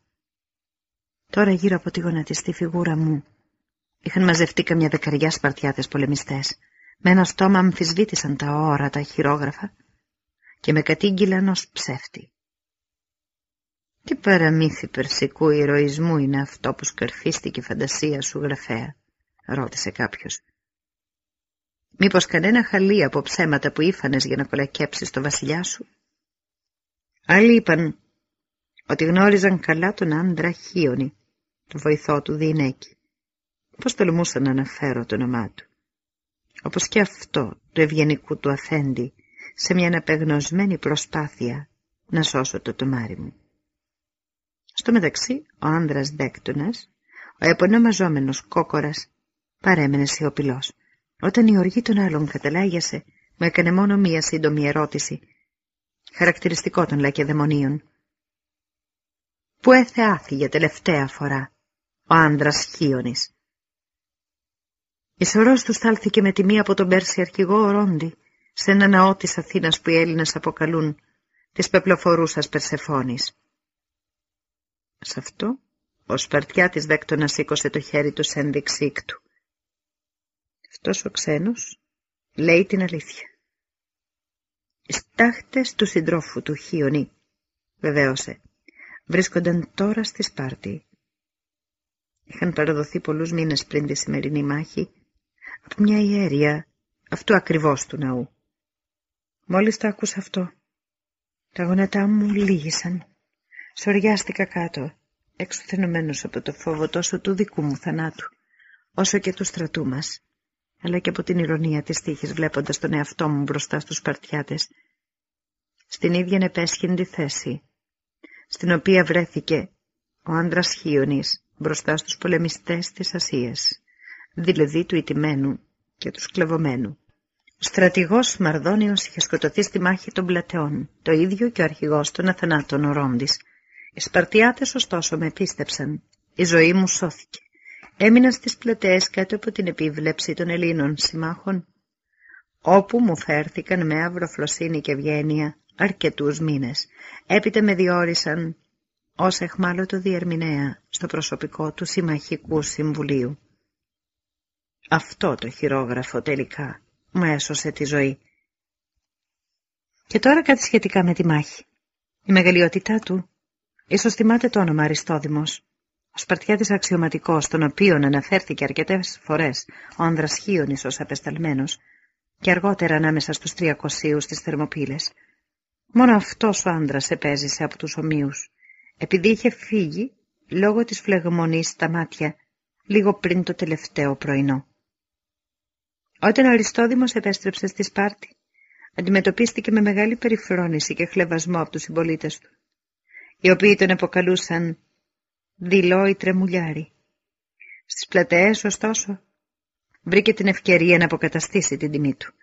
Speaker 1: Τώρα γύρω από τη γονατιστή φιγούρα μου είχαν μαζευτεί καμιά δεκαριά σπαρτιάτες πολεμιστές. Με ένα στόμα αμφισβήτησαν τα όρατα χειρόγραφα και με κατήγγυλαν ως ψεύτη. Τι παραμύθι περσικού ηρωισμού είναι αυτό που σκαρφίστηκε η φαντασία σου γραφέα, ρώτησε κάποιος. Μήπως κανένα χαλί από ψέματα που ήφανες για να κολακέψεις το βασιλιά σου; Άλλοι είπαν ότι γνώριζαν καλά τον άντρα Χίονη, τον βοηθό του Διηνέκη. Πώς τολμούσα να αναφέρω το όνομά του. Όπως και αυτό του ευγενικού του αφέντη, σε μια αναπεγνωσμένη προσπάθεια να σώσω το τομάρι μου. Στο μεταξύ, ο άνδρας δέκτονας, ο επωνομαζόμενος κόκορας, παρέμενε σιωπηλός. Όταν η οργή των άλλων καταλάγιασε, μου έκανε μόνο μία σύντομη ερώτηση, χαρακτηριστικό των λακεδαιμονίων. Πού έθε τελευταία φορά ο άνδρας Χίονης. Η σωρός του στάλθηκε με τιμή από τον Πέρσι αρχηγό Ορόντι, σε ένα ναό της Αθήνας που οι Έλληνες αποκαλούν της πεπλοφορούσας Περσεφόνης. Σε αυτό, ο Σπαρτιάτης δέκτονα σήκωσε το χέρι του σε ένδειξη του. Αυτός ο ξένος λέει την αλήθεια. Οι στάχτες του συντρόφου του Χίονη, βεβαίωσε, βρίσκονταν τώρα στη Σπάρτη. Είχαν παραδοθεί πολλούς μήνες πριν τη σημερινή μάχη από μια ιέρια αυτού ακριβώς του ναού. Μόλις το άκουσα αυτό, τα γόνατά μου λύγησαν. Σοριάστηκα κάτω, εξουθενωμένος από το φόβο τόσο του δικού μου θανάτου, όσο και του στρατού μας, αλλά και από την ηρωνία της τύχης βλέποντας τον εαυτό μου μπροστά στους Σπαρτιάτες, στην ίδια επέσχυντη θέση, στην οποία βρέθηκε ο άντρας Χίονης μπροστά στους πολεμιστές της Ασίας, δηλαδή του ιτημένου και του σκλεβωμένου. Ο στρατηγός Μαρδόνιος είχε σκοτωθεί στη μάχη των πλατεών, το ίδιο και ο αρχηγός των Αθανάτων Ορόντις. Οι Σπαρτιάτες ωστόσο με πίστεψαν. Η ζωή μου σώθηκε. Έμεινα στις πλατείες κάτω από την επίβλεψη των Ελλήνων συμμάχων, όπου μου φέρθηκαν με αυροφλοσύνη και ευγένεια αρκετούς μήνες. Έπειτα με διόρισαν ως εχμάλωτο διερμηνέα στο προσωπικό του Συμμαχικού Συμβουλίου. Αυτό το χειρόγραφο τελικά μου έσωσε τη ζωή. Και τώρα κάτι σχετικά με τη μάχη. Η μεγαλειότητά του ίσως θυμάται το όνομα Αριστόδημος. Ο Σπαρτιάτης αξιωματικός, τον οποίον αναφέρθηκε αρκετές φορές ο άνδρας Χίονης ως απεσταλμένος και αργότερα ανάμεσα στους τριακοσίους της Θερμοπύλες. Μόνο αυτός ο άνδρας επέζησε από τους ομοίους, επειδή είχε φύγει λόγω της φλεγμονής στα μάτια λίγο πριν το τελευταίο πρωινό. Όταν ο Αριστόδημος επέστρεψε στη Σπάρτη, αντιμετωπίστηκε με μεγάλη περιφρόνηση και χλεβασμό από τους συμπολίτες του, οι οποίοι τον αποκαλούσαν δειλό ή τρεμουλιάρι. Στις πλατεές, ωστόσο, βρήκε την ευκαιρία να αποκαταστήσει την τιμή του.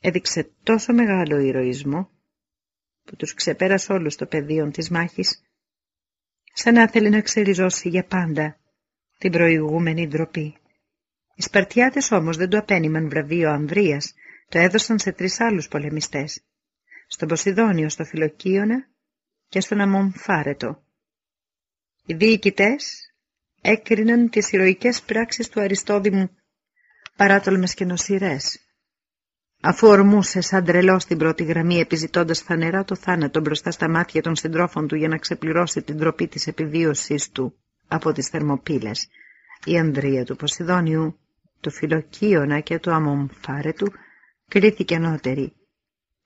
Speaker 1: Έδειξε τόσο μεγάλο ηρωισμό, που τους ξεπέρασε όλους το πεδίο της μάχης, σαν να θέλει να ξεριζώσει για πάντα την προηγούμενη ντροπή. Οι Σπαρτιάτες όμως δεν του απένιμαν βραβείο Ανδρίας, το έδωσαν σε τρεις άλλους πολεμιστές, στον Ποσειδόνιο, στο Φιλοκίωνα και στον Αμομφάρετο. Οι διοικητές έκριναν τις ηρωικές πράξεις του Αριστόδημου παράτολμες και νοσηρές. Αφού ορμούσες σαν τρελός στην πρώτη γραμμή επιζητώντας φανερά το θάνατο μπροστά στα μάτια των συντρόφων του για να ξεπληρώσει την τροπή της επιβίωσής του από τις θερμοπύλες, η Ανδρία του Ποσειδόνιου του Φιλοκίωνα και του Αμομφάρετου κρίθηκε ανώτερη,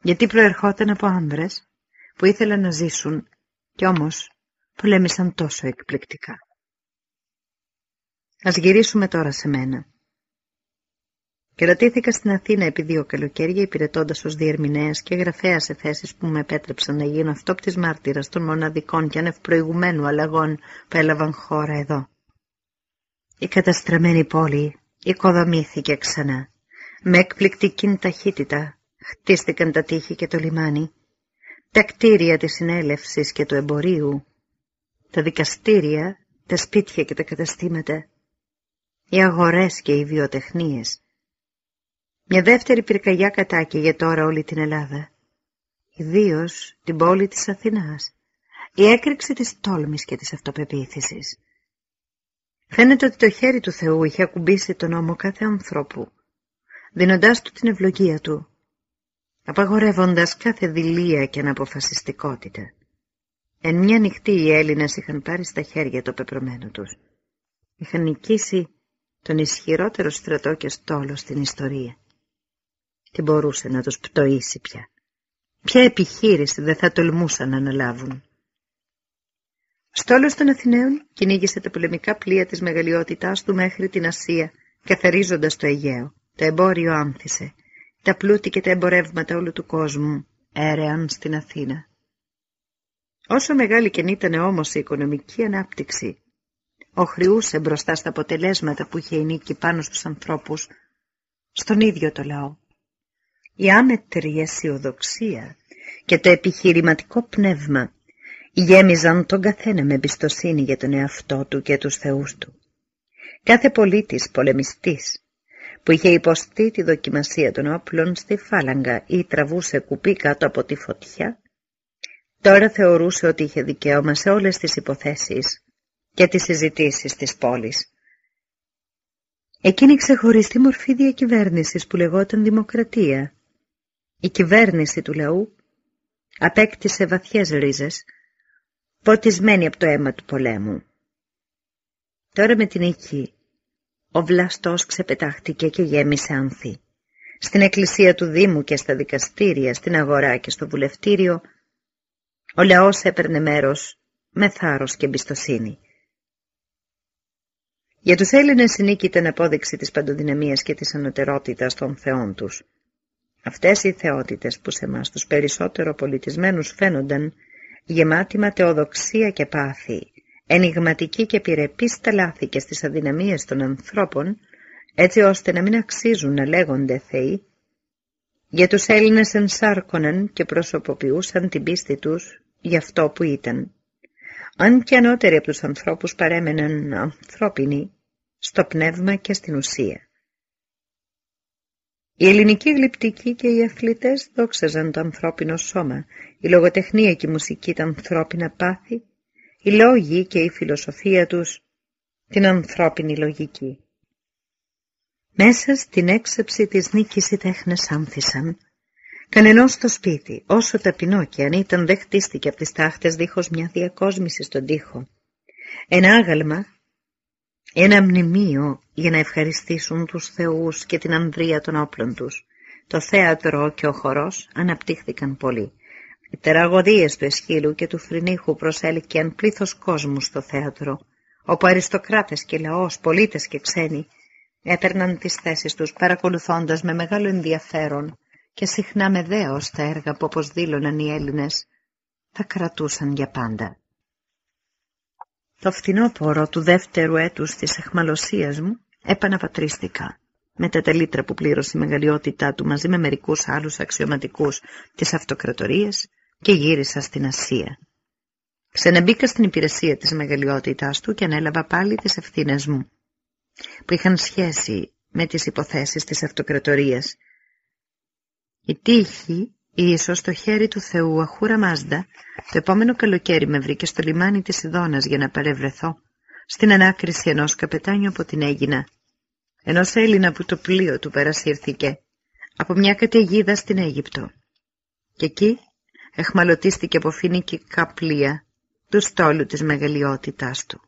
Speaker 1: γιατί προερχόταν από άνδρες που ήθελαν να ζήσουν κι όμως πολέμησαν τόσο εκπληκτικά. Ας γυρίσουμε τώρα σε μένα. Κρατήθηκα στην Αθήνα επί δύο καλοκαίρια υπηρετώντας ως διερμηνέας και γραφέας σε θέσεις που με επέτρεψαν να γίνω αυτόπτης μάρτυρας των μοναδικών και ανευπροηγουμένου αλλαγών που έλαβαν χώρα εδώ. Η καταστραμμένη πόλη οικοδομήθηκε ξανά. Με εκπληκτική ταχύτητα χτίστηκαν τα τείχη και το λιμάνι, τα κτίρια της συνέλευσης και του εμπορίου, τα δικαστήρια, τα σπίτια και τα καταστήματα, οι αγορές και οι βιοτεχνίες. Μια δεύτερη πυρκαγιά κατάκαιγε τώρα όλη την Ελλάδα, ιδίως την πόλη της Αθηνάς, η έκρηξη της τόλμης και της αυτοπεποίθησης. Φαίνεται ότι το χέρι του Θεού είχε ακουμπήσει τον νόμο κάθε ανθρώπου, δίνοντάς του την ευλογία του, απαγορεύοντας κάθε δηλία και αναποφασιστικότητα. Εν μια νυχτή οι Έλληνες είχαν πάρει στα χέρια το πεπρωμένο τους. Είχαν νικήσει τον ισχυρότερο στρατό και στόλο στην ιστορία. Τι μπορούσε να τους πτωίσει πια. Ποια επιχείρηση δεν θα τολμούσαν να αναλάβουν. Στόλος των Αθηναίων κυνήγησε τα πολεμικά πλοία της μεγαλειότητάς του μέχρι την Ασία, καθαρίζοντας το Αιγαίο. Το εμπόριο άμφισε. Τα πλούτη και τα εμπορεύματα όλου του κόσμου έρεαν στην Αθήνα. Όσο μεγάλη και ήταν όμως η οικονομική ανάπτυξη, οχριούσε μπροστά στα αποτελέσματα που είχε η νίκη πάνω στους ανθρώπους, στον ίδιο το λαό. Η άμετρη αισιοδοξία και το επιχειρηματικό πνεύμα γέμιζαν τον καθένα με εμπιστοσύνη για τον εαυτό του και τους θεούς του. Κάθε πολίτης πολεμιστής που είχε υποστεί τη δοκιμασία των όπλων στη φάλαγγα ή τραβούσε κουπί κάτω από τη φωτιά, τώρα θεωρούσε ότι είχε δικαίωμα σε όλες τις υποθέσεις και τις συζητήσεις της πόλης. Εκείνη η ξεχωριστή μορφή διακυβέρνησης που λεγόταν δημοκρατία, η κυβέρνηση του λαού, απέκτησε βαθιές ρίζες, ποτισμένη από το αίμα του πολέμου. Τώρα με την οίκη, ο βλαστός ξεπετάχτηκε και γέμισε άνθη. Στην εκκλησία του Δήμου και στα δικαστήρια, στην αγορά και στο βουλευτήριο, ο λαός έπαιρνε μέρος με θάρρος και εμπιστοσύνη. Για τους Έλληνες η νίκη ήταν απόδειξη της παντοδυναμίας και της ανωτερότητας των θεών τους. Αυτές οι θεότητες που σε μας τους περισσότερο πολιτισμένους φαίνονταν γεμάτη ματαιοδοξία και πάθη, ενηγματική και πυρεπή στα λάθη και στις αδυναμίες των ανθρώπων, έτσι ώστε να μην αξίζουν να λέγονται θεοί, για τους Έλληνες ενσάρκωναν και προσωποποιούσαν την πίστη τους για αυτό που ήταν. Αν και ανώτεροι από τους ανθρώπους παρέμεναν ανθρώπινοι, στο πνεύμα και στην ουσία. Η ελληνική γλυπτική και οι αθλητές δόξαζαν το ανθρώπινο σώμα, η λογοτεχνία και η μουσική τα ανθρώπινα πάθη, οι λόγοι και η φιλοσοφία τους την ανθρώπινη λογική. Μέσα στην έξεψη της νίκης οι τέχνες άμφισαν. Κανενός στο σπίτι, όσο ταπεινό και αν ήταν δεν χτίστηκε από τις τάχτες δίχως μια διακόσμηση στον τοίχο. Ένα άγαλμα ένα μνημείο για να ευχαριστήσουν τους θεούς και την ανδρεία των όπλων τους. Το θέατρο και ο χορός αναπτύχθηκαν πολύ. Οι τεραγωδίες του Εσχύλου και του Φρυνίχου προσέλκυαν πλήθος κόσμου στο θέατρο, όπου αριστοκράτες και λαός, πολίτες και ξένοι, έπαιρναν τις θέσεις τους παρακολουθώντας με μεγάλο ενδιαφέρον και συχνά με δέος τα έργα που όπως δήλωναν οι Έλληνες θα κρατούσαν για πάντα. Το φθινόπωρο του δεύτερου έτους της εχμαλωσίας μου επαναπατρίστηκα. Με τα τελίτρα που πλήρωσε η μεγαλειότητά του μαζί με μερικούς άλλους αξιωματικούς της αυτοκρατορίας και γύρισα στην Ασία. Ξενεμπήκα στην υπηρεσία της μεγαλειότητάς του και ανέλαβα πάλι τις ευθύνες μου, που είχαν σχέση με τις υποθέσεις της αυτοκρατορίας. Η τύχη Ίσως το χέρι του Θεού αχούρα Μάζδα το επόμενο καλοκαίρι με βρήκε στο λιμάνι της Ιδώνας για να παρευρεθώ στην ανάκριση ενός καπετάνιου από την Έγινα, ενός Έλληνα που το πλοίο του παρασύρθηκε από μια καταιγίδα στην Αίγυπτο. Και εκεί εχμαλωτίστηκε από φοινικικά πλοία του στόλου της μεγαλειότητάς του.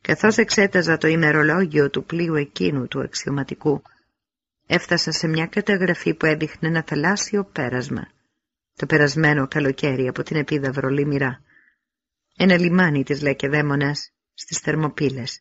Speaker 1: Καθώς εξέταζα το ημερολόγιο του πλοίου εκείνου του αξιωματικού, έφτασα σε μια καταγραφή που έδειχνε ένα θαλάσσιο πέρασμα το περασμένο καλοκαίρι από την επίδαυρο Λίμυρα, ένα λιμάνι της Λεκεδαίμονας στις Θερμοπύλες.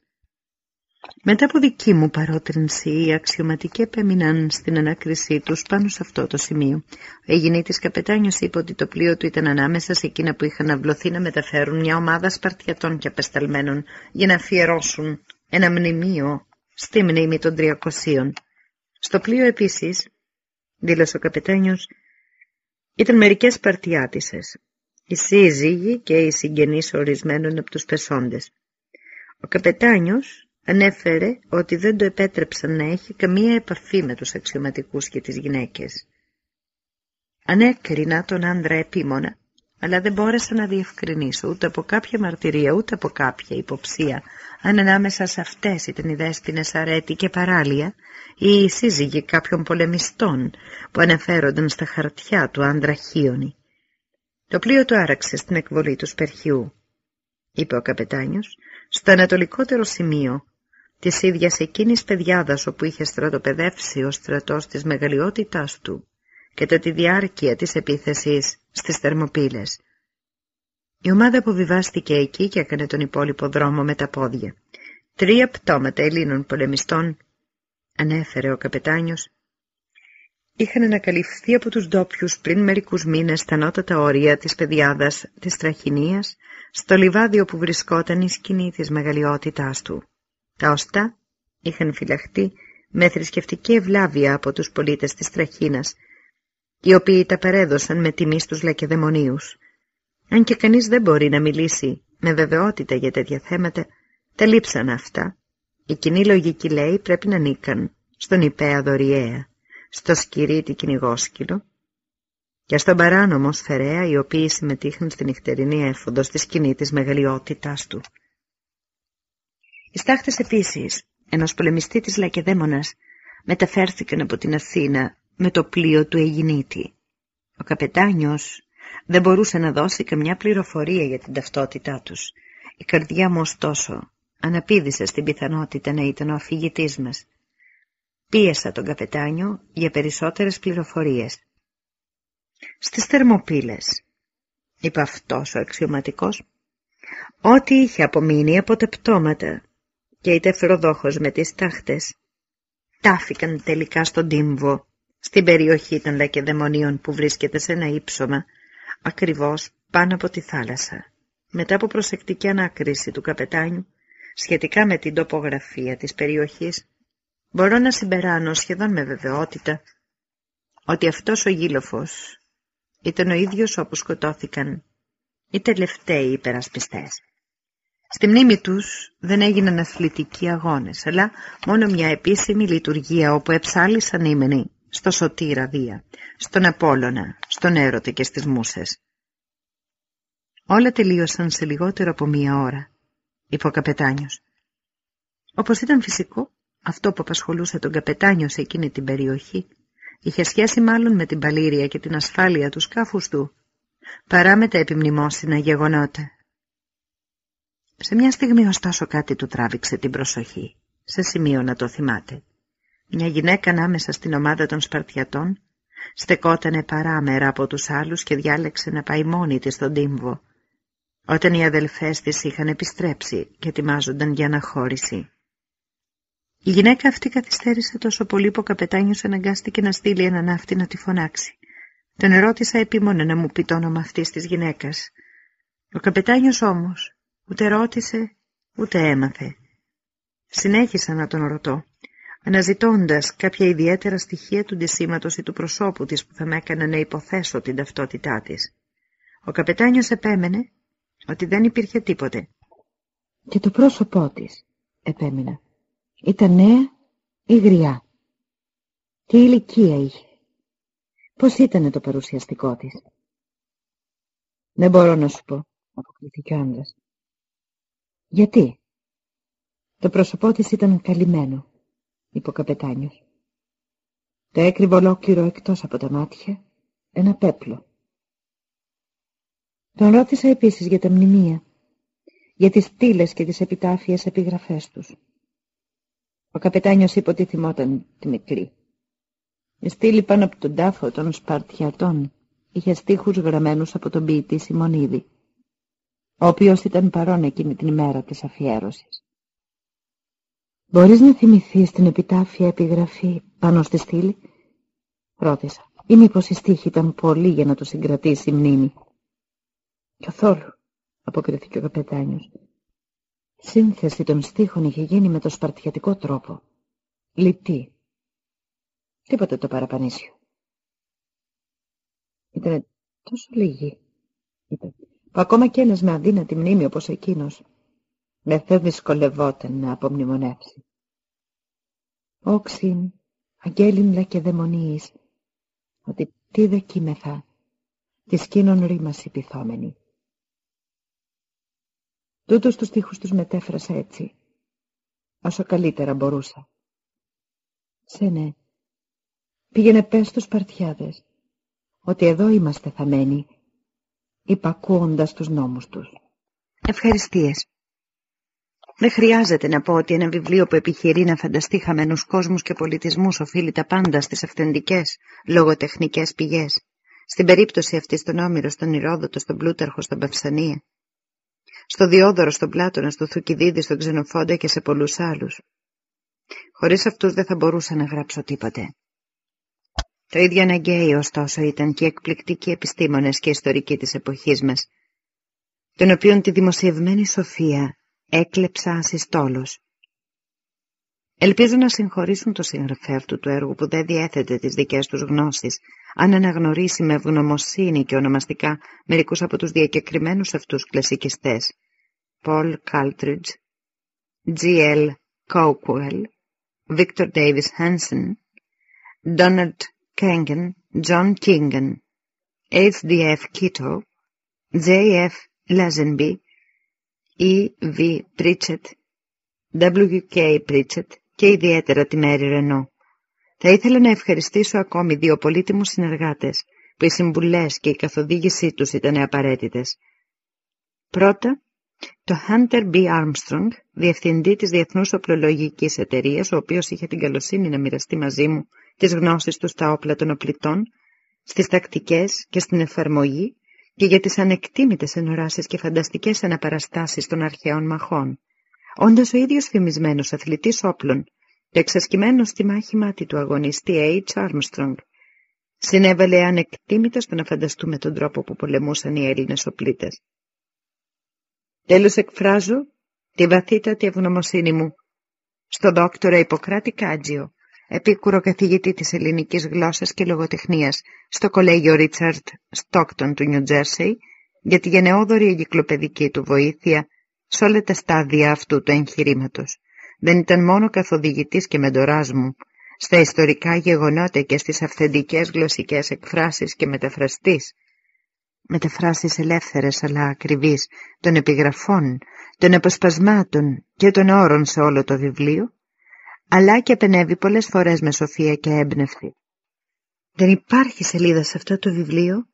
Speaker 1: Μετά από δική μου παρότρινση, οι αξιωματικοί επέμειναν στην ανάκρισή τους πάνω σε αυτό το σημείο. Ο Αιγινήτης καπετάνιος είπε ότι το πλοίο του ήταν ανάμεσα σε εκείνα που είχαν αυλωθεί να μεταφέρουν μια ομάδα Σπαρτιατών και απεσταλμένων για να αφιερώσουν ένα μνημείο στη μνήμη των τριακοσίων. Στο πλοίο επίσης, δήλωσε ο καπετάνιος, ήταν μερικές παρτιάτισες, οι σύζυγοι και οι συγγενείς ορισμένων από τους πεσόντες. Ο καπετάνιος ανέφερε ότι δεν το επέτρεψαν να έχει καμία επαφή με τους αξιωματικούς και τις γυναίκες. Ανέκρινα τον άντρα επίμονα αλλά δεν μπόρεσα να διευκρινίσω ούτε από κάποια μαρτυρία ούτε από κάποια υποψία αν ανάμεσα σε αυτές ήταν οι δέσποινες αρέτη και παράλια ή οι σύζυγοι κάποιων πολεμιστών που αναφέρονταν στα χαρτιά του άντρα Χίωνη. Το πλοίο του άραξε στην εκβολή του Σπερχιού, είπε ο καπετάνιος, στο ανατολικότερο σημείο της ίδιας εκείνης παιδιάδας όπου είχε στρατοπεδεύσει ο στρατός της μεγαλειότητάς του κατά τη διάρκεια της επίθεσης στις Θερμοπύλες. Η ομάδα αποβιβάστηκε εκεί και έκανε τον υπόλοιπο δρόμο με τα πόδια. Τρία πτώματα Ελλήνων πολεμιστών, ανέφερε ο καπετάνιος, είχαν ανακαλυφθεί από τους ντόπιους πριν μερικούς μήνες στα νότατα όρια της πεδιάδας της Τραχηνίας, στο λιβάδι όπου βρισκόταν η σκηνή της μεγαλειότητάς του. Τα οστά είχαν φυλαχτεί με θρησκευτική ευλάβεια από τους πολίτες της Τραχίνας, οι οποίοι τα παρέδωσαν με τιμή στους λακεδαιμονίους. Αν και κανείς δεν μπορεί να μιλήσει με βεβαιότητα για τέτοια θέματα, τα λείψαν αυτά. Η κοινή λογική λέει πρέπει να νίκαν στον υπέα δωριέα, στο σκυρίτη κυνηγόσκυλο και στον παράνομο σφαιρέα οι οποίοι συμμετείχαν στην νυχτερινή έφοδο στη σκηνή της μεγαλειότητάς του. Οι στάχτες επίσης ενός πολεμιστή της Λακεδαίμονας μεταφέρθηκαν από την Αθήνα με το πλοίο του Αιγινήτη. Ο καπετάνιος δεν μπορούσε να δώσει καμιά πληροφορία για την ταυτότητά τους. Η καρδιά μου ωστόσο αναπήδησε στην πιθανότητα να ήταν ο αφηγητής μας. Πίεσα τον καπετάνιο για περισσότερες πληροφορίες. Στις θερμοπύλες, είπε αυτός ο αξιωματικός, ό,τι είχε απομείνει από τα πτώματα και η τεφροδόχος με τις τάχτες, τάφηκαν τελικά στον τύμβο στην περιοχή των Λακεδαιμονίων που βρίσκεται σε ένα ύψωμα, ακριβώς πάνω από τη θάλασσα. Μετά από προσεκτική ανάκριση του καπετάνιου, σχετικά με την τοπογραφία της περιοχής, μπορώ να συμπεράνω σχεδόν με βεβαιότητα ότι αυτός ο γύλοφος ήταν ο ίδιος όπου σκοτώθηκαν οι τελευταίοι υπερασπιστές. Στη μνήμη τους δεν έγιναν αθλητικοί αγώνες, αλλά μόνο μια επίσημη λειτουργία όπου εψάλισαν ήμενοι στο Σωτήρα Δία, στον Απόλλωνα, στον Έρωτη και στις Μούσες. Όλα τελείωσαν σε λιγότερο από μία ώρα, είπε ο καπετάνιος. Όπως ήταν φυσικό, αυτό που απασχολούσε τον καπετάνιο σε εκείνη την περιοχή είχε σχέση μάλλον με την παλήρια και την ασφάλεια του σκάφους του, παρά με τα επιμνημόσυνα γεγονότα. Σε μια στιγμή ωστόσο κάτι του τράβηξε την προσοχή, σε σημείο να το θυμάται. Μια γυναίκα ανάμεσα στην ομάδα των Σπαρτιατών στεκότανε παράμερα από τους άλλους και διάλεξε να πάει μόνη της στον τύμβο, όταν οι αδελφές της είχαν επιστρέψει και ετοιμάζονταν για αναχώρηση. Η γυναίκα αυτή καθυστέρησε τόσο πολύ που ο καπετάνιος αναγκάστηκε να στείλει έναν ναύτη να τη φωνάξει. Τον ερώτησα επίμονε να μου πει το όνομα αυτής της γυναίκας. Ο καπετάνιος όμως ούτε ρώτησε ούτε έμαθε. Συνέχισα να τον ρωτώ αναζητώντας κάποια ιδιαίτερα στοιχεία του ντυσίματος ή του προσώπου της που θα με έκανε να υποθέσω την ταυτότητά της. Ο καπετάνιος επέμενε ότι δεν υπήρχε τίποτε. Και το πρόσωπό της, επέμενα, ήταν νέα ή γριά. Τι ηλικία είχε; Πώς ήταν το παρουσιαστικό της; Δεν μπορώ να σου πω, αποκριθήκε ο άντρας. Γιατί; Το πρόσωπό της ήταν καλυμμένο είπε ο καπετάνιος. Το έκρυβε ολόκληρο εκτός από τα μάτια ένα πέπλο. Τον ρώτησα επίσης για τα μνημεία, για τις στήλες και τις επιτάφιες επιγραφές τους. Ο καπετάνιος είπε ότι θυμόταν τη μικρή. Η στήλη πάνω από τον τάφο των Σπαρτιατών είχε στίχους γραμμένους από τον ποιητή Σιμονίδη, ο οποίος ήταν παρόν εκείνη την ημέρα της αφιέρωσης. Μπορείς να θυμηθείς την επιτάφια επιγραφή πάνω στη στήλη; Ρώτησα. Ή μήπως η στίχη ήταν πολύ για να το συγκρατήσει η μνήμη; Καθόλου, αποκριθήκε ο καπετάνιος. Σύνθεση των στίχων είχε γίνει με το σπαρτιατικό τρόπο. Λυπτή. Τίποτε το παραπανήσιο. Ήταν τόσο λίγοι, είπε, που ακόμα κι ένας με αδύνατη μνήμη όπως εκείνος δεν θα δυσκολευόταν να απομνημονεύσει. Όξιν, αγγέλιν και δαιμονίης, ότι τι δεκίμεθα,
Speaker 2: τη σκήνων ρήμαση πειθόμενη. Τούτος τους στίχους τους μετέφρασα έτσι, όσο καλύτερα μπορούσα. Σένε, πήγαινε πες στους Παρτιάδες, ότι εδώ είμαστε θαμένοι, υπακούοντας τους νόμους τους.
Speaker 1: Ευχαριστίες. Δεν χρειάζεται να πω ότι ένα βιβλίο που επιχειρεί να φανταστεί χαμένους κόσμους και πολιτισμούς οφείλει τα πάντα στις αυθεντικές, λογοτεχνικές πηγές. Στην περίπτωση αυτής στον Όμηρος, στον Ηρόδοτο, στον Πλούταρχο, στον Παυσανία. Στο Διόδωρο, στον Πλάτωνα, στο Θουκυδίδη, στον Ξενοφόντα και σε πολλούς άλλους. Χωρίς αυτούς δεν θα μπορούσα να γράψω τίποτε. Το ίδιο αναγκαίοι ωστόσο ήταν και οι εκπληκτικοί επιστήμονες και ιστορικοί της εποχής μας, τον οποίον τη δημοσιευμένη σοφία έκλεψα ασυστόλος. Ελπίζω να συγχωρήσουν το συγγραφέα του του έργου που δεν διέθετε τις δικές τους γνώσεις, αν αναγνωρίσει με ευγνωμοσύνη και ονομαστικά μερικούς από τους διακεκριμένους αυτούς κλασικιστές. Paul Caltridge, G.L. Cowell, Victor Davis Hansen, Donald Kengen, John Kingen, H.D.F. Kito, J.F. Lazenby, E.V. Pritchett, W.K. Pritchett και ιδιαίτερα τη Μέρη Ρενό. Θα ήθελα να ευχαριστήσω ακόμη δύο πολύτιμους συνεργάτες που οι συμβουλές και η καθοδήγησή τους ήταν απαραίτητες. Πρώτα, το Hunter B. Armstrong, διευθυντή της Διεθνούς Οπλολογικής Εταιρείας, ο οποίος είχε την καλοσύνη να μοιραστεί μαζί μου τις γνώσεις του στα όπλα των οπλιτών, στις τακτικές και στην εφαρμογή και για τις ανεκτήμητες ενοράσεις και φανταστικές αναπαραστάσεις των αρχαίων μαχών. Όντως ο ίδιος φημισμένος αθλητής όπλων και εξασκημένος στη μάχη μάτι του αγωνιστή H. Armstrong, συνέβαλε ανεκτήμητα στο να φανταστούμε τον τρόπο που πολεμούσαν οι Έλληνες οπλίτες. Τέλος εκφράζω τη βαθύτατη ευγνωμοσύνη μου στον δόκτωρα Ιπποκράτη Κάτζιο, επίκουρο καθηγητή της ελληνικής γλώσσας και λογοτεχνίας στο κολέγιο Ρίτσαρτ Στόκτον του Νιου Τζέρσεϊ για τη γενναιόδορη εγκυκλοπαιδική του βοήθεια σε όλα τα στάδια αυτού του εγχειρήματος. Δεν ήταν μόνο καθοδηγητής και μεντοράς μου στα ιστορικά γεγονότα και στις αυθεντικές γλωσσικές εκφράσεις και μεταφραστής. Μεταφράσεις ελεύθερες αλλά ακριβείς των επιγραφών, των αποσπασμάτων και των όρων σε όλο το βιβλίο, αλλά και επενεύει πολλές φορές με σοφία και έμπνευση. Δεν υπάρχει σελίδα σε αυτό το βιβλίο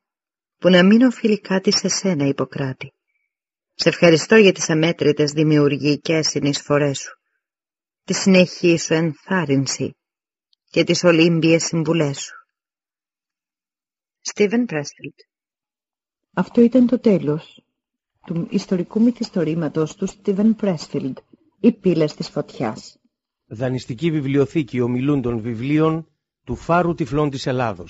Speaker 1: που να μην οφείλει κάτι σε σένα, Ιπποκράτη. Σε ευχαριστώ για τις αμέτρητες δημιουργικές συνεισφορές σου, τη συνεχή σου ενθάρρυνση και τις ολύμπιες συμβουλές σου. Στίβεν Πρέσφιλτ
Speaker 2: Αυτό ήταν το τέλος του ιστορικού μυθιστορήματος του Στίβεν Πρέσφιλτ, «Οι πύλες της φωτιάς»
Speaker 3: δανειστική βιβλιοθήκη ομιλούντων βιβλίων του Φάρου Τυφλών της Ελλάδος.